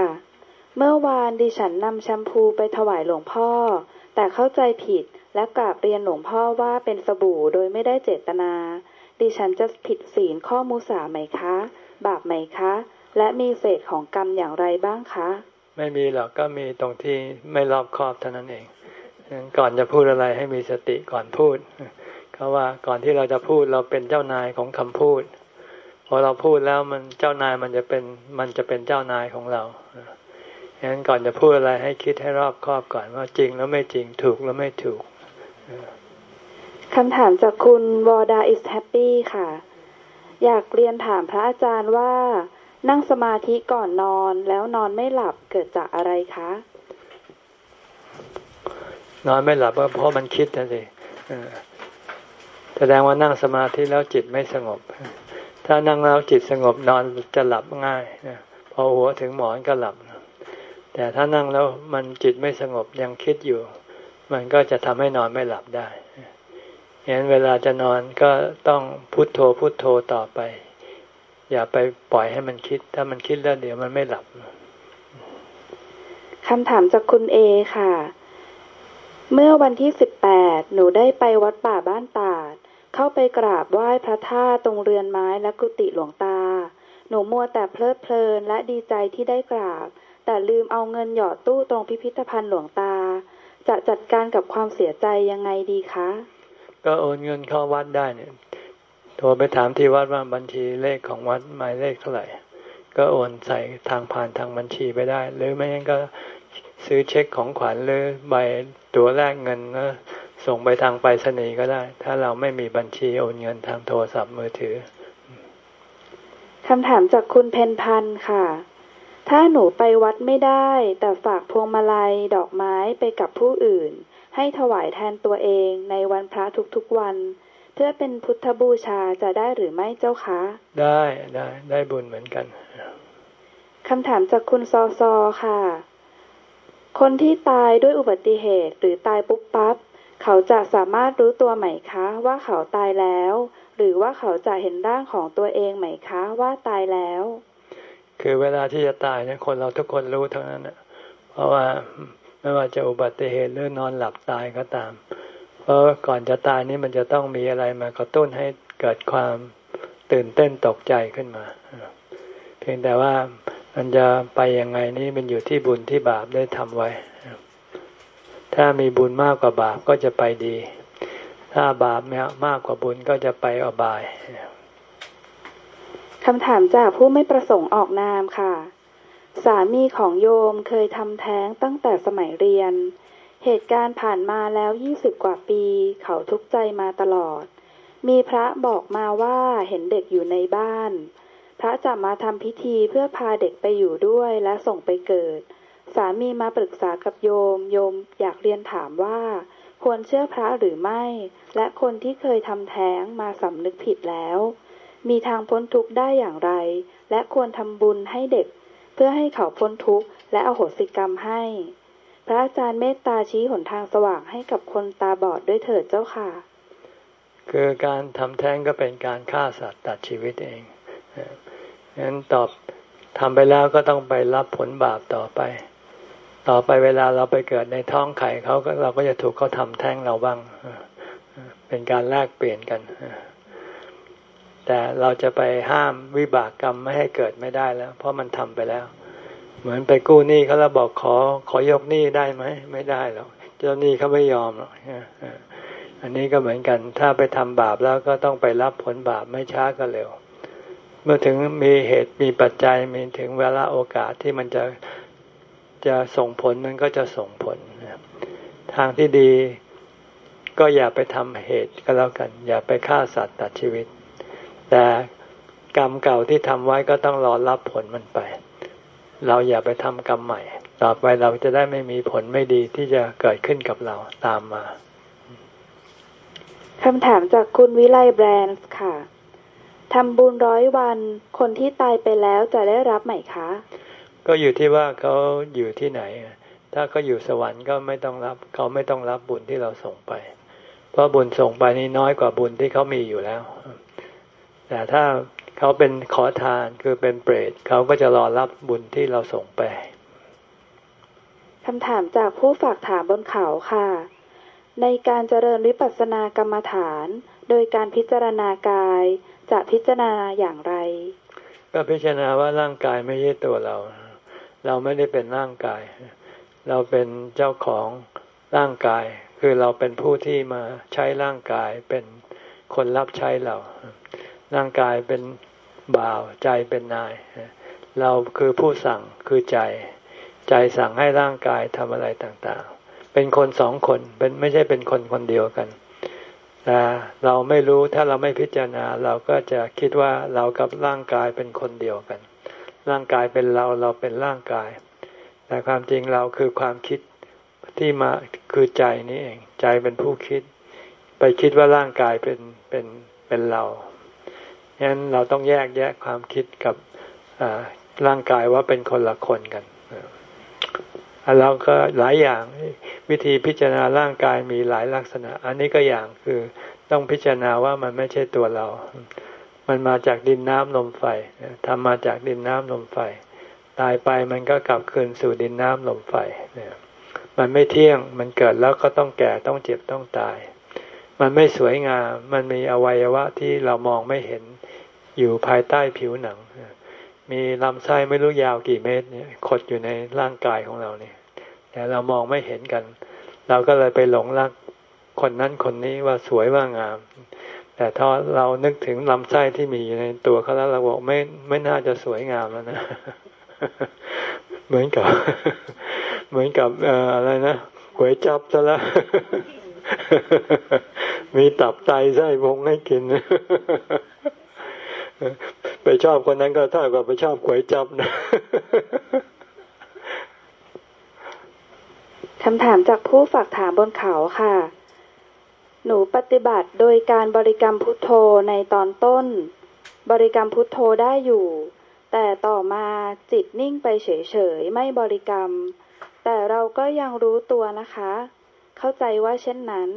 เมื่อวานดิฉันนำแชมพูไปถวายหลวงพ่อ แต่เข้าใจผิดและกราบเรียนหลวงพ่อว่าเป็นสบู่โดยไม่ได้เจตนา ดิฉันจะผิดศีลข้อมุสาไหมคะ บาปไหมคะ และมีเศษของกรรมอย่างไรบ้างคะ ไม่มีหรอกก็มีตรงที่ไม่รอบคอบเท่านั้นเองก่อนจะพูดอะไรให้มีสติก่อนพูดเขาว่าก่อนที่เราจะพูดเราเป็นเจ้านายของคำพูด พอเราพูดแล้วมันเจ้านายมันจะเป็นมันจะเป็นเจ้านายของเราฉะนั้นก่อนจะพูดอะไรให้คิดให้รอบคอบก่อนว่าจริงแล้วไม่จริงถูกแล้วไม่ถูกคำถามจากคุณวอดา is happy ค่ะ อยากเรียนถามพระอาจารย์ว่า นั่งสมาธิก่อนนอนแล้วนอนไม่หลับเกิดจากอะไรคะนอนไม่หลับก็เพราะมันคิดนะสิแสดงว่านั่งสมาธิแล้วจิตไม่สงบ ถ้านั่งแล้วจิตสงบนอนจะหลับง่ายพอหัวถึงหมอนก็หลับแต่ถ้านั่งแล้วมันจิตไม่สงบยังคิดอยู่ มันก็จะทำให้นอนไม่หลับได้ฉะนั้นเวลาจะนอนก็ต้องพุโทโธพุโทโธต่อไป อย่าไปปล่อยให้มันคิด ถ้ามันคิดแล้วเดี๋ยวมันไม่หลับคำถามจากคุณเอค่ะ เมื่อวันที่สิบแปดหนูได้ไปวัดป่าบ้านตาด เข้าไปกราบไหว้พระธาตุตรงเรือนไม้และกุฏิหลวงตา หนูมัวแต่เพลิดเพลินและดีใจที่ได้กราบ แต่ลืมเอาเงินหยอดตู้ตรงพิพิธภัณฑ์หลวงตา จะจัดการกับความเสียใจยังไงดีคะ ก็โอนเงินเข้าวัดได้เนี่ยโทรไปถามที่วัดว่าบัญชีเลขของวัดหมายเลขเท่าไหร่ ก็โอนใส่ทางผ่านทางบัญชีไปได้ หรือไม่งั้นก็ซื้อเช็คของขวัญหรือใบตัวแรกเงินแล้ว ส่งไปทางไปรษณีย์ก็ได้ ถ้าเราไม่มีบัญชีโอนเงินทางโทรศัพท์มือถือคำถามจากคุณเพนพันธ์ค่ะ ถ้าหนูไปวัดไม่ได้ แต่ฝากพวงมาลัยดอกไม้ไปกับผู้อื่น ให้ถวายแทนตัวเองในวันพระทุกๆวัน เพื่อเป็นพุทธบูชาจะได้หรือไม่เจ้าคะ ได้ได้ได้บุญเหมือนกันคำถามจากคุณซอซอค่ะ คนที่ตายด้วยอุบัติเหตุหรือตายปุ๊บปั๊บ เขาจะสามารถรู้ตัวไหมคะว่าเขาตายแล้ว หรือว่าเขาจะเห็นร่างของตัวเองไหมคะว่าตายแล้ว คือเวลาที่จะตายเนี่ยคนเราทุกคนรู้ทั้งนั้นนะเพราะว่าไม่ว่าจะอุบัติเหตุหรือนอนหลับตายก็ตาม เพราะก่อนจะตายนี่มันจะต้องมีอะไรมากระตุ้นให้เกิดความตื่นเต้นตกใจขึ้นมา เพียงแต่ว่ามันจะไปยังไงนี่มันอยู่ที่บุญที่บาปได้ทำไว้ ถ้ามีบุญมากกว่าบาปก็จะไปดี ถ้าบาปมากกว่าบุญก็จะไปอบายคำถามจากผู้ไม่ประสงค์ออกนามค่ะ สามีของโยมเคยทำแท้งตั้งแต่สมัยเรียน เหตุการณ์ผ่านมาแล้วยี่สิบกว่าปี เขาทุกข์ใจมาตลอด มีพระบอกมาว่าเห็นเด็กอยู่ในบ้าน พระจะมาทำพิธีเพื่อพาเด็กไปอยู่ด้วยและส่งไปเกิด สามีมาปรึกษากับโยม โยมอยากเรียนถามว่า ควรเชื่อพระหรือไม่ และคนที่เคยทำแท้งมาสำนึกผิดแล้ว มีทางพ้นทุกข์ได้อย่างไร และควรทำบุญให้เด็ก เพื่อให้เขาพ้นทุกข์และอโหสิกรรมให้ พระอาจารย์เมตตาชี้หนทางสว่างให้กับคนตาบอดด้วยเถิดเจ้าค่ะ คือการทำแท้งก็เป็นการฆ่าสัตว์ตัดชีวิตเองงั้นตอบทำไปแล้วก็ต้องไปรับผลบาปต่อไป ต่อไปเวลาเราไปเกิดในท้องไข่เขาก็เราก็จะถูกเขาทำแท้งเราบ้าง เป็นการแลกเปลี่ยนกัน แต่เราจะไปห้ามวิบากกรรมไม่ให้เกิดไม่ได้แล้ว เพราะมันทำไปแล้ว เหมือนไปกู้หนี้เขาแล้วบอกขอขอยกหนี้ได้ไหมไม่ได้หรอกเจ้าหนี้เขาไม่ยอมหรอกอันนี้ก็เหมือนกัน ถ้าไปทำบาปแล้วก็ต้องไปรับผลบาปไม่ช้าก็เร็ว เมื่อถึงมีเหตุมีปัจจัยมีถึงเวลาโอกาสที่มันจะ จะส่งผลมันก็จะส่งผลทางที่ดีก็อย่าไปทำเหตุก็แล้วกัน อย่าไปฆ่าสัตว์ตัดชีวิต แต่กรรมเก่าที่ทำไว้ก็ต้องรอรับผลมันไป เราอย่าไปทำกรรมใหม่ ต่อไปเราจะได้ไม่มีผลไม่ดีที่จะเกิดขึ้นกับเราตามมาคำถามจากคุณวิไลแบรนด์ค่ะทำบุญร้อยวัน คนที่ตายไปแล้วจะได้รับไหมคะ ก็อยู่ที่ว่าเขาอยู่ที่ไหน ถ้าเขาอยู่สวรรค์ก็ไม่ต้องรับ เขาไม่ต้องรับบุญที่เราส่งไป เพราะบุญส่งไปนี่น้อยกว่าบุญที่เขามีอยู่แล้ว แต่ถ้าเขาเป็นขอทานคือเป็นเปรตเขาก็จะรอรับบุญที่เราส่งไปคำถามจากผู้ฝากถามบนเขาค่ะ ในการเจริญวิปัสสนากรรมฐาน โดยการพิจารณากายจะพิจารณาอย่างไร ก็พิจารณาว่าร่างกายไม่ใช่ตัวเรา เราไม่ได้เป็นร่างกาย เราเป็นเจ้าของร่างกาย คือเราเป็นผู้ที่มาใช้ร่างกายเป็นคนรับใช้เรา ร่างกายเป็นบ่าวใจเป็นนาย เราคือผู้สั่งคือใจ ใจสั่งให้ร่างกายทำอะไรต่างๆ เป็นคนสองคนเป็นไม่ใช่เป็นคนคนเดียวกันแต่เราไม่รู้ถ้าเราไม่พิจารณา เราก็จะคิดว่าเรากับร่างกายเป็นคนเดียวกัน ร่างกายเป็นเราเราเป็นร่างกาย แต่ความจริงเราคือความคิดที่มาคือใจนี่เอง ใจเป็นผู้คิด ไปคิดว่าร่างกายเป็นเป็นเป็นเราฉะนั้นเราต้องแยกแยะความคิดกับร่างกายว่าเป็นคนละคนกันเราก็หลายอย่างวิธีพิจารณาร่างกายมีหลายลักษณะ อันนี้ก็อย่างคือต้องพิจารณาว่ามันไม่ใช่ตัวเรา มันมาจากดินน้ำลมไฟทำมาจากดินน้ำลมไฟ ตายไปมันก็กลับคืนสู่ดินน้ำลมไฟมันไม่เที่ยงมันเกิดแล้วก็ต้องแก่ต้องเจ็บต้องตาย มันไม่สวยงาม มันมีอวัยวะที่เรามองไม่เห็นอยู่ภายใต้ผิวหนัง มีลำไส้ไม่รู้ยาวกี่เมตรเนี่ยขดอยู่ในร่างกายของเราเนี่ย แต่เรามองไม่เห็นกัน เราก็เลยไปหลงรักคนนั้นคนนี้ว่าสวยว่างาม แต่ถ้าเรานึกถึงลำไส้ที่มีอยู่ในตัวเขาแล้วเราบอกไม่ไม่น่าจะสวยงามแล้วนะ เหมือนกับ เหมือนกับอออะไรนะก๋วยจับซะแล้วมีตับไตไส้พงให้กิน ไปชอบคนนั้นก็เท่ากับไปชอบก๋วยจับนะคำถามจากผู้ฝากถามบนเขาค่ะ หนูปฏิบัติโดยการบริกรรมพุทโธในตอนต้น บริกรรมพุทโธได้อยู่ แต่ต่อมาจิตนิ่งไปเฉยๆ ไม่บริกรรม แต่เราก็ยังรู้ตัวนะคะ เข้าใจว่าเช่นนั้น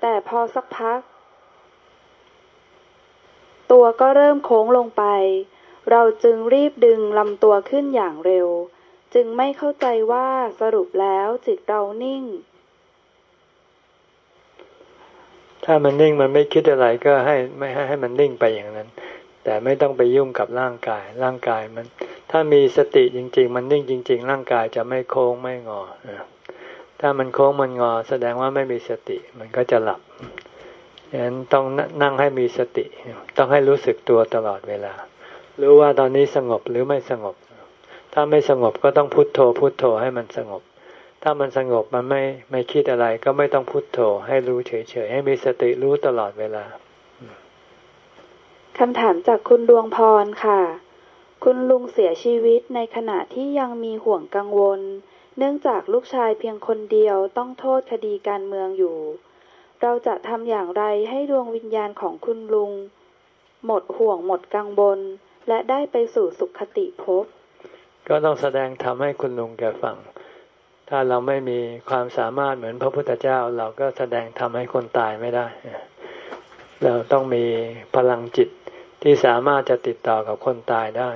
แต่พอสักพัก ตัวก็เริ่มโค้งลงไป เราจึงรีบดึงลำตัวขึ้นอย่างเร็ว จึงไม่เข้าใจว่าสรุปแล้วจิตเรานิ่ง ถ้ามันนิ่งมันไม่คิดอะไรก็ให้ไม่ให้ให้มันนิ่งไปอย่างนั้น แต่ไม่ต้องไปยุ่งกับร่างกาย ร่างกายมัน ถ้ามีสติจริง ๆ มันนิ่งจริง ๆ ร่างกายจะไม่โค้งไม่งอถ้ามันโค้งมันงอ แสดงว่าไม่มีสติมันก็จะหลับฉะนั้นต้องนั่งให้มีสติ ต้องให้รู้สึกตัวตลอดเวลา รู้ว่าตอนนี้สงบหรือไม่สงบ ถ้าไม่สงบก็ต้องพุโทโธพุโทโธให้มันสงบ ถ้ามันสงบมันไม่ไม่คิดอะไร ก็ไม่ต้องพุโทโธ ให้รู้เฉยๆ ให้มีสติรู้ตลอดเวลาคำถามจากคุณดวงพรค่ะ คุณลุงเสียชีวิตในขณะที่ยังมีห่วงกังวล เนื่องจากลูกชายเพียงคนเดียวต้องโทษคดีการเมืองอยู่ เราจะทำอย่างไรให้ดวงวิญญาณของคุณลุง หมดห่วงหมดกังวลและได้ไปสู่สุขติภพก็ต้องแสดงทำให้คุณลุงแกฟัง ถ้าเราไม่มีความสามารถเหมือนพระพุทธเจ้า เราก็แสดงทำให้คนตายไม่ได้ เราต้องมีพลังจิตที่สามารถจะติดต่อกับคนตายได้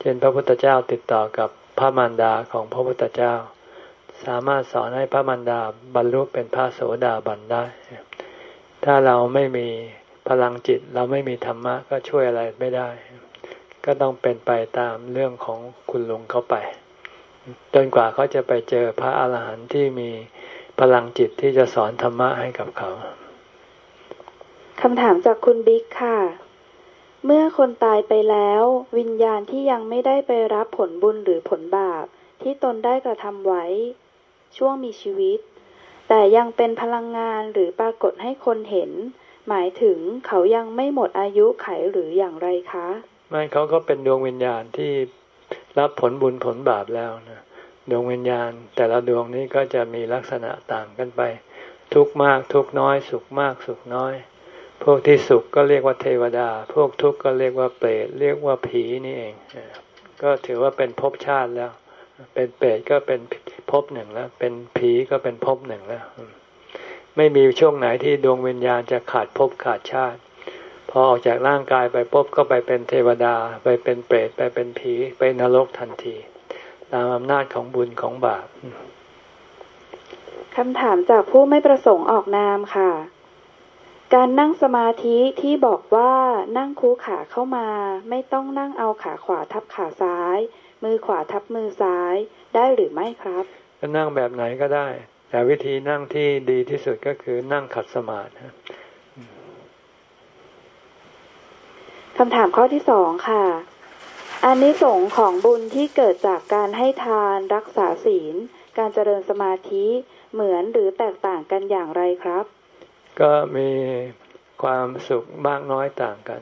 เช่นพระพุทธเจ้าติดต่อกับพระมารดาของพระพุทธเจ้า สามารถสอนให้พระมารดาบรรลุเป็นพระโสดาบันได้ ถ้าเราไม่มีพลังจิตเราไม่มีธรรมะก็ช่วยอะไรไม่ได้ ก็ต้องเป็นไปตามเรื่องของคุณลุงเขาไป จนกว่าเขาจะไปเจอพระอาหารหันต์ที่มีพลังจิตที่จะสอนธรรมะให้กับเขาคำถามจากคุณบิ๊กค่ะ เมื่อคนตายไปแล้ว วิญญาณที่ยังไม่ได้ไปรับผลบุญหรือผลบาป ที่ตนได้กระทำไว้ ช่วงมีชีวิต แต่ยังเป็นพลังงานหรือปรากฏให้คนเห็น หมายถึงเขายังไม่หมดอายุไขหรืออย่างไรคะ ไม่เขาก็เป็นดวงวิญญาณที่รับผลบุญผลบาปแล้วนะ ดวงวิญญาณ แต่ละดวงนี้ก็จะมีลักษณะต่างกันไป ทุกมากทุกน้อย สุขมากสุขน้อย พวกที่สุขก็เรียกว่าเทวดา พวกทุกข์ก็เรียกว่าเปรตเรียกว่าผีนี่เอง ก็ถือว่าเป็นภพชาติแล้ว เป็นเปรตก็เป็นภพหนึ่งแล้ว เป็นผีก็เป็นภพหนึ่งแล้ว ไม่มีช่วงไหนที่ดวงวิญญาณจะขาดภพขาดชาติพอออกจากร่างกายไปภพก็ไปเป็นเทวดา ไปเป็นเปรตไปเป็นผี ไปนรกทันที ตามอำนาจของบุญของบาปคำถามจากผู้ไม่ประสงค์ออกนามค่ะ การนั่งสมาธิที่บอกว่านั่งคูขาเข้ามา ไม่ต้องนั่งเอาขาขวาทับขาซ้าย มือขวาทับมือซ้ายได้หรือไม่ครับก็นั่งแบบไหนก็ได้ แต่วิธีนั่งที่ดีที่สุดก็คือนั่งขัดสมาธิคำถามข้อที่สองค่ะ อานิสงส์ของบุญที่เกิดจากการให้ทานรักษาศีล การเจริญสมาธิเหมือนหรือแตกต่างกันอย่างไรครับ ก็มีความสุขมากน้อยต่างกัน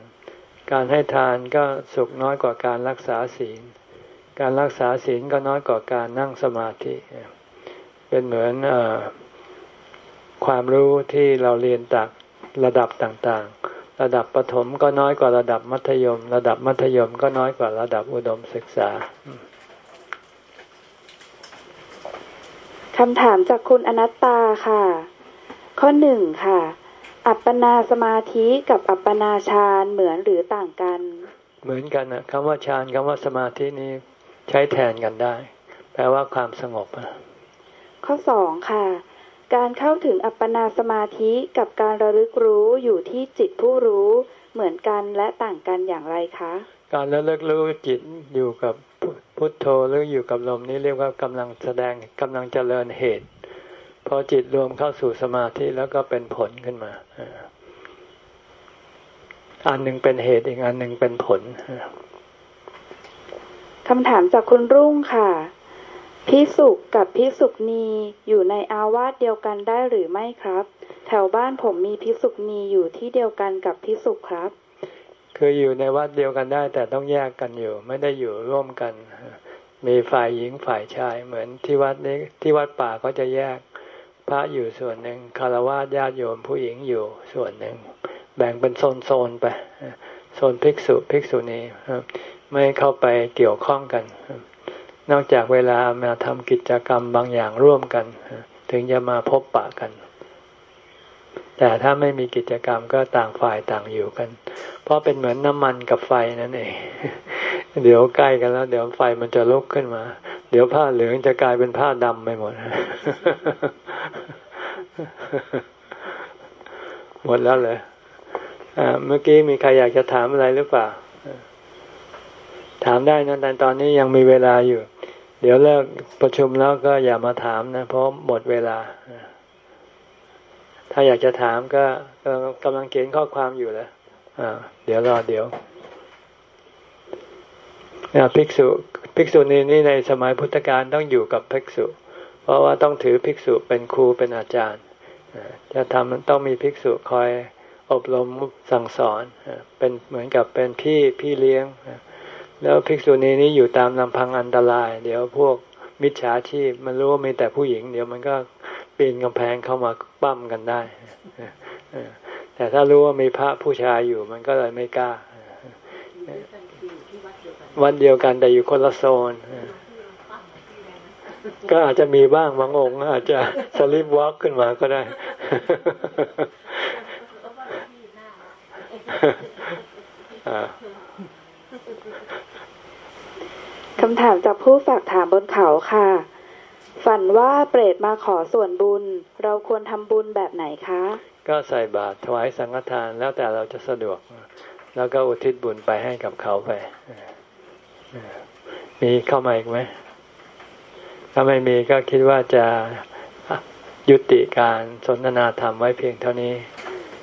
การให้ทานก็สุขน้อยกว่าการรักษาศีล การรักษาศีลก็น้อยกว่าการนั่งสมาธิ เป็นเหมือนอความรู้ที่เราเรียนจากระดับต่างๆ ระดับประถมก็น้อยกว่าระดับมัธยม ระดับมัธยมก็น้อยกว่าระดับอุดมศึกษาคำถามจากคุณอนัตตาค่ะ ข้อหนึ่งค่ะ อัปปนาสมาธิกับอัปปนาฌานเหมือนหรือต่างกัน เหมือนกันนะคำว่าฌานคำว่าสมาธินี้ใช้แทนกันได้ แปลว่าความสงบข้อสองค่ะ การเข้าถึงอัปปนาสมาธิกับการระลึกรู้อยู่ที่จิตผู้รู้เหมือนกันและต่างกันอย่างไรคะ การระลึกรู้จิตอยู่กับพุทโธหรืออยู่กับลมนี้เรียกว่ากำลังแสดงกำลังเจริญเหตุพอจิตรวมเข้าสู่สมาธิแล้วก็เป็นผลขึ้นมาอันหนึ่งเป็นเหตุอีกอันหนึ่งเป็นผลคำถามจากคุณรุ่งค่ะ พิสุกกับพิสุกนีอยู่ในอาวาสเดียวกันได้หรือไม่ครับ แถวบ้านผมมีพิสุกนีอยู่ที่เดียวกันกับพิสุกครับ คืออยู่ในวัดเดียวกันได้ แต่ต้องแยกกันอยู่ ไม่ได้อยู่ร่วมกัน มีฝ่ายหญิงฝ่ายชายเหมือนที่วัดนี้ที่วัดป่าก็จะแยกพระอยู่ส่วนหนึ่งคารวะญาติโยมผู้หญิงอยู่ส่วนหนึ่ง แบ่งเป็นโซนๆไปโซนภิกษุภิกษุณีไม่เข้าไปเกี่ยวข้องกัน นอกจากเวลามาทำกิจกรรมบางอย่างร่วมกัน ถึงจะมาพบปะกัน แต่ถ้าไม่มีกิจกรรมก็ต่างฝ่ายต่างอยู่กัน เพราะเป็นเหมือนน้ำมันกับไฟนั่นเอง เดี๋ยวใกล้กันแล้ว เดี๋ยวไฟมันจะลุกขึ้นมา เดี๋ยวผ้าเหลืองจะกลายเป็นผ้าดำไปหมด หมดแล้วเลยเมื่อกี้มีใครอยากจะถามอะไรหรือเปล่าถามได้นะแต่ตอนนี้ยังมีเวลาอยู่ เดี๋ยวเลิกประชุมแล้วก็อย่ามาถามนะเพราะหมดเวลา ถ้าอยากจะถามก็กำลังเขียนข้อความอยู่แล้วเดี๋ยวรอเดี๋ยวภิกษุภิกษุนี้นี่ในสมัยพุทธกาลต้องอยู่กับภิกษุ เพราะว่าต้องถือภิกษุเป็นครูเป็นอาจารย์จะทำต้องมีภิกษุคอยอบรมสั่งสอนเป็นเหมือนกับเป็นพี่พี่เลี้ยง แล้วภิกษุณีนี้อยู่ตามลำพังอันตราย เดี๋ยวพวกมิจฉาชีพมันรู้ว่ามีแต่ผู้หญิง เดี๋ยวมันก็ปีนกำแพงเข้ามาปั้มกันได้แต่ถ้ารู้ว่ามีพระผู้ชายอยู่มันก็เลยไม่กล้า วันเดียวกันแต่อยู่คนละโซน ก็อาจจะมีบ้างบางองค์ อาจจะสลิปวอล์กขึ้นมาก็ได้ คำถามจากผู้ฝากถามบนเขาค่ะ ฝันว่าเปรตมาขอส่วนบุญ เราควรทำบุญแบบไหนคะ ก็ใส่บาตรถวายสังฆทานแล้วแต่เราจะสะดวก แล้วก็อุทิศบุญไปให้กับเขาไป มีเข้ามาอีกไหม ถ้าไม่มีก็คิดว่าจะยุติการสนทนาธรรมไว้เพียงเท่านี้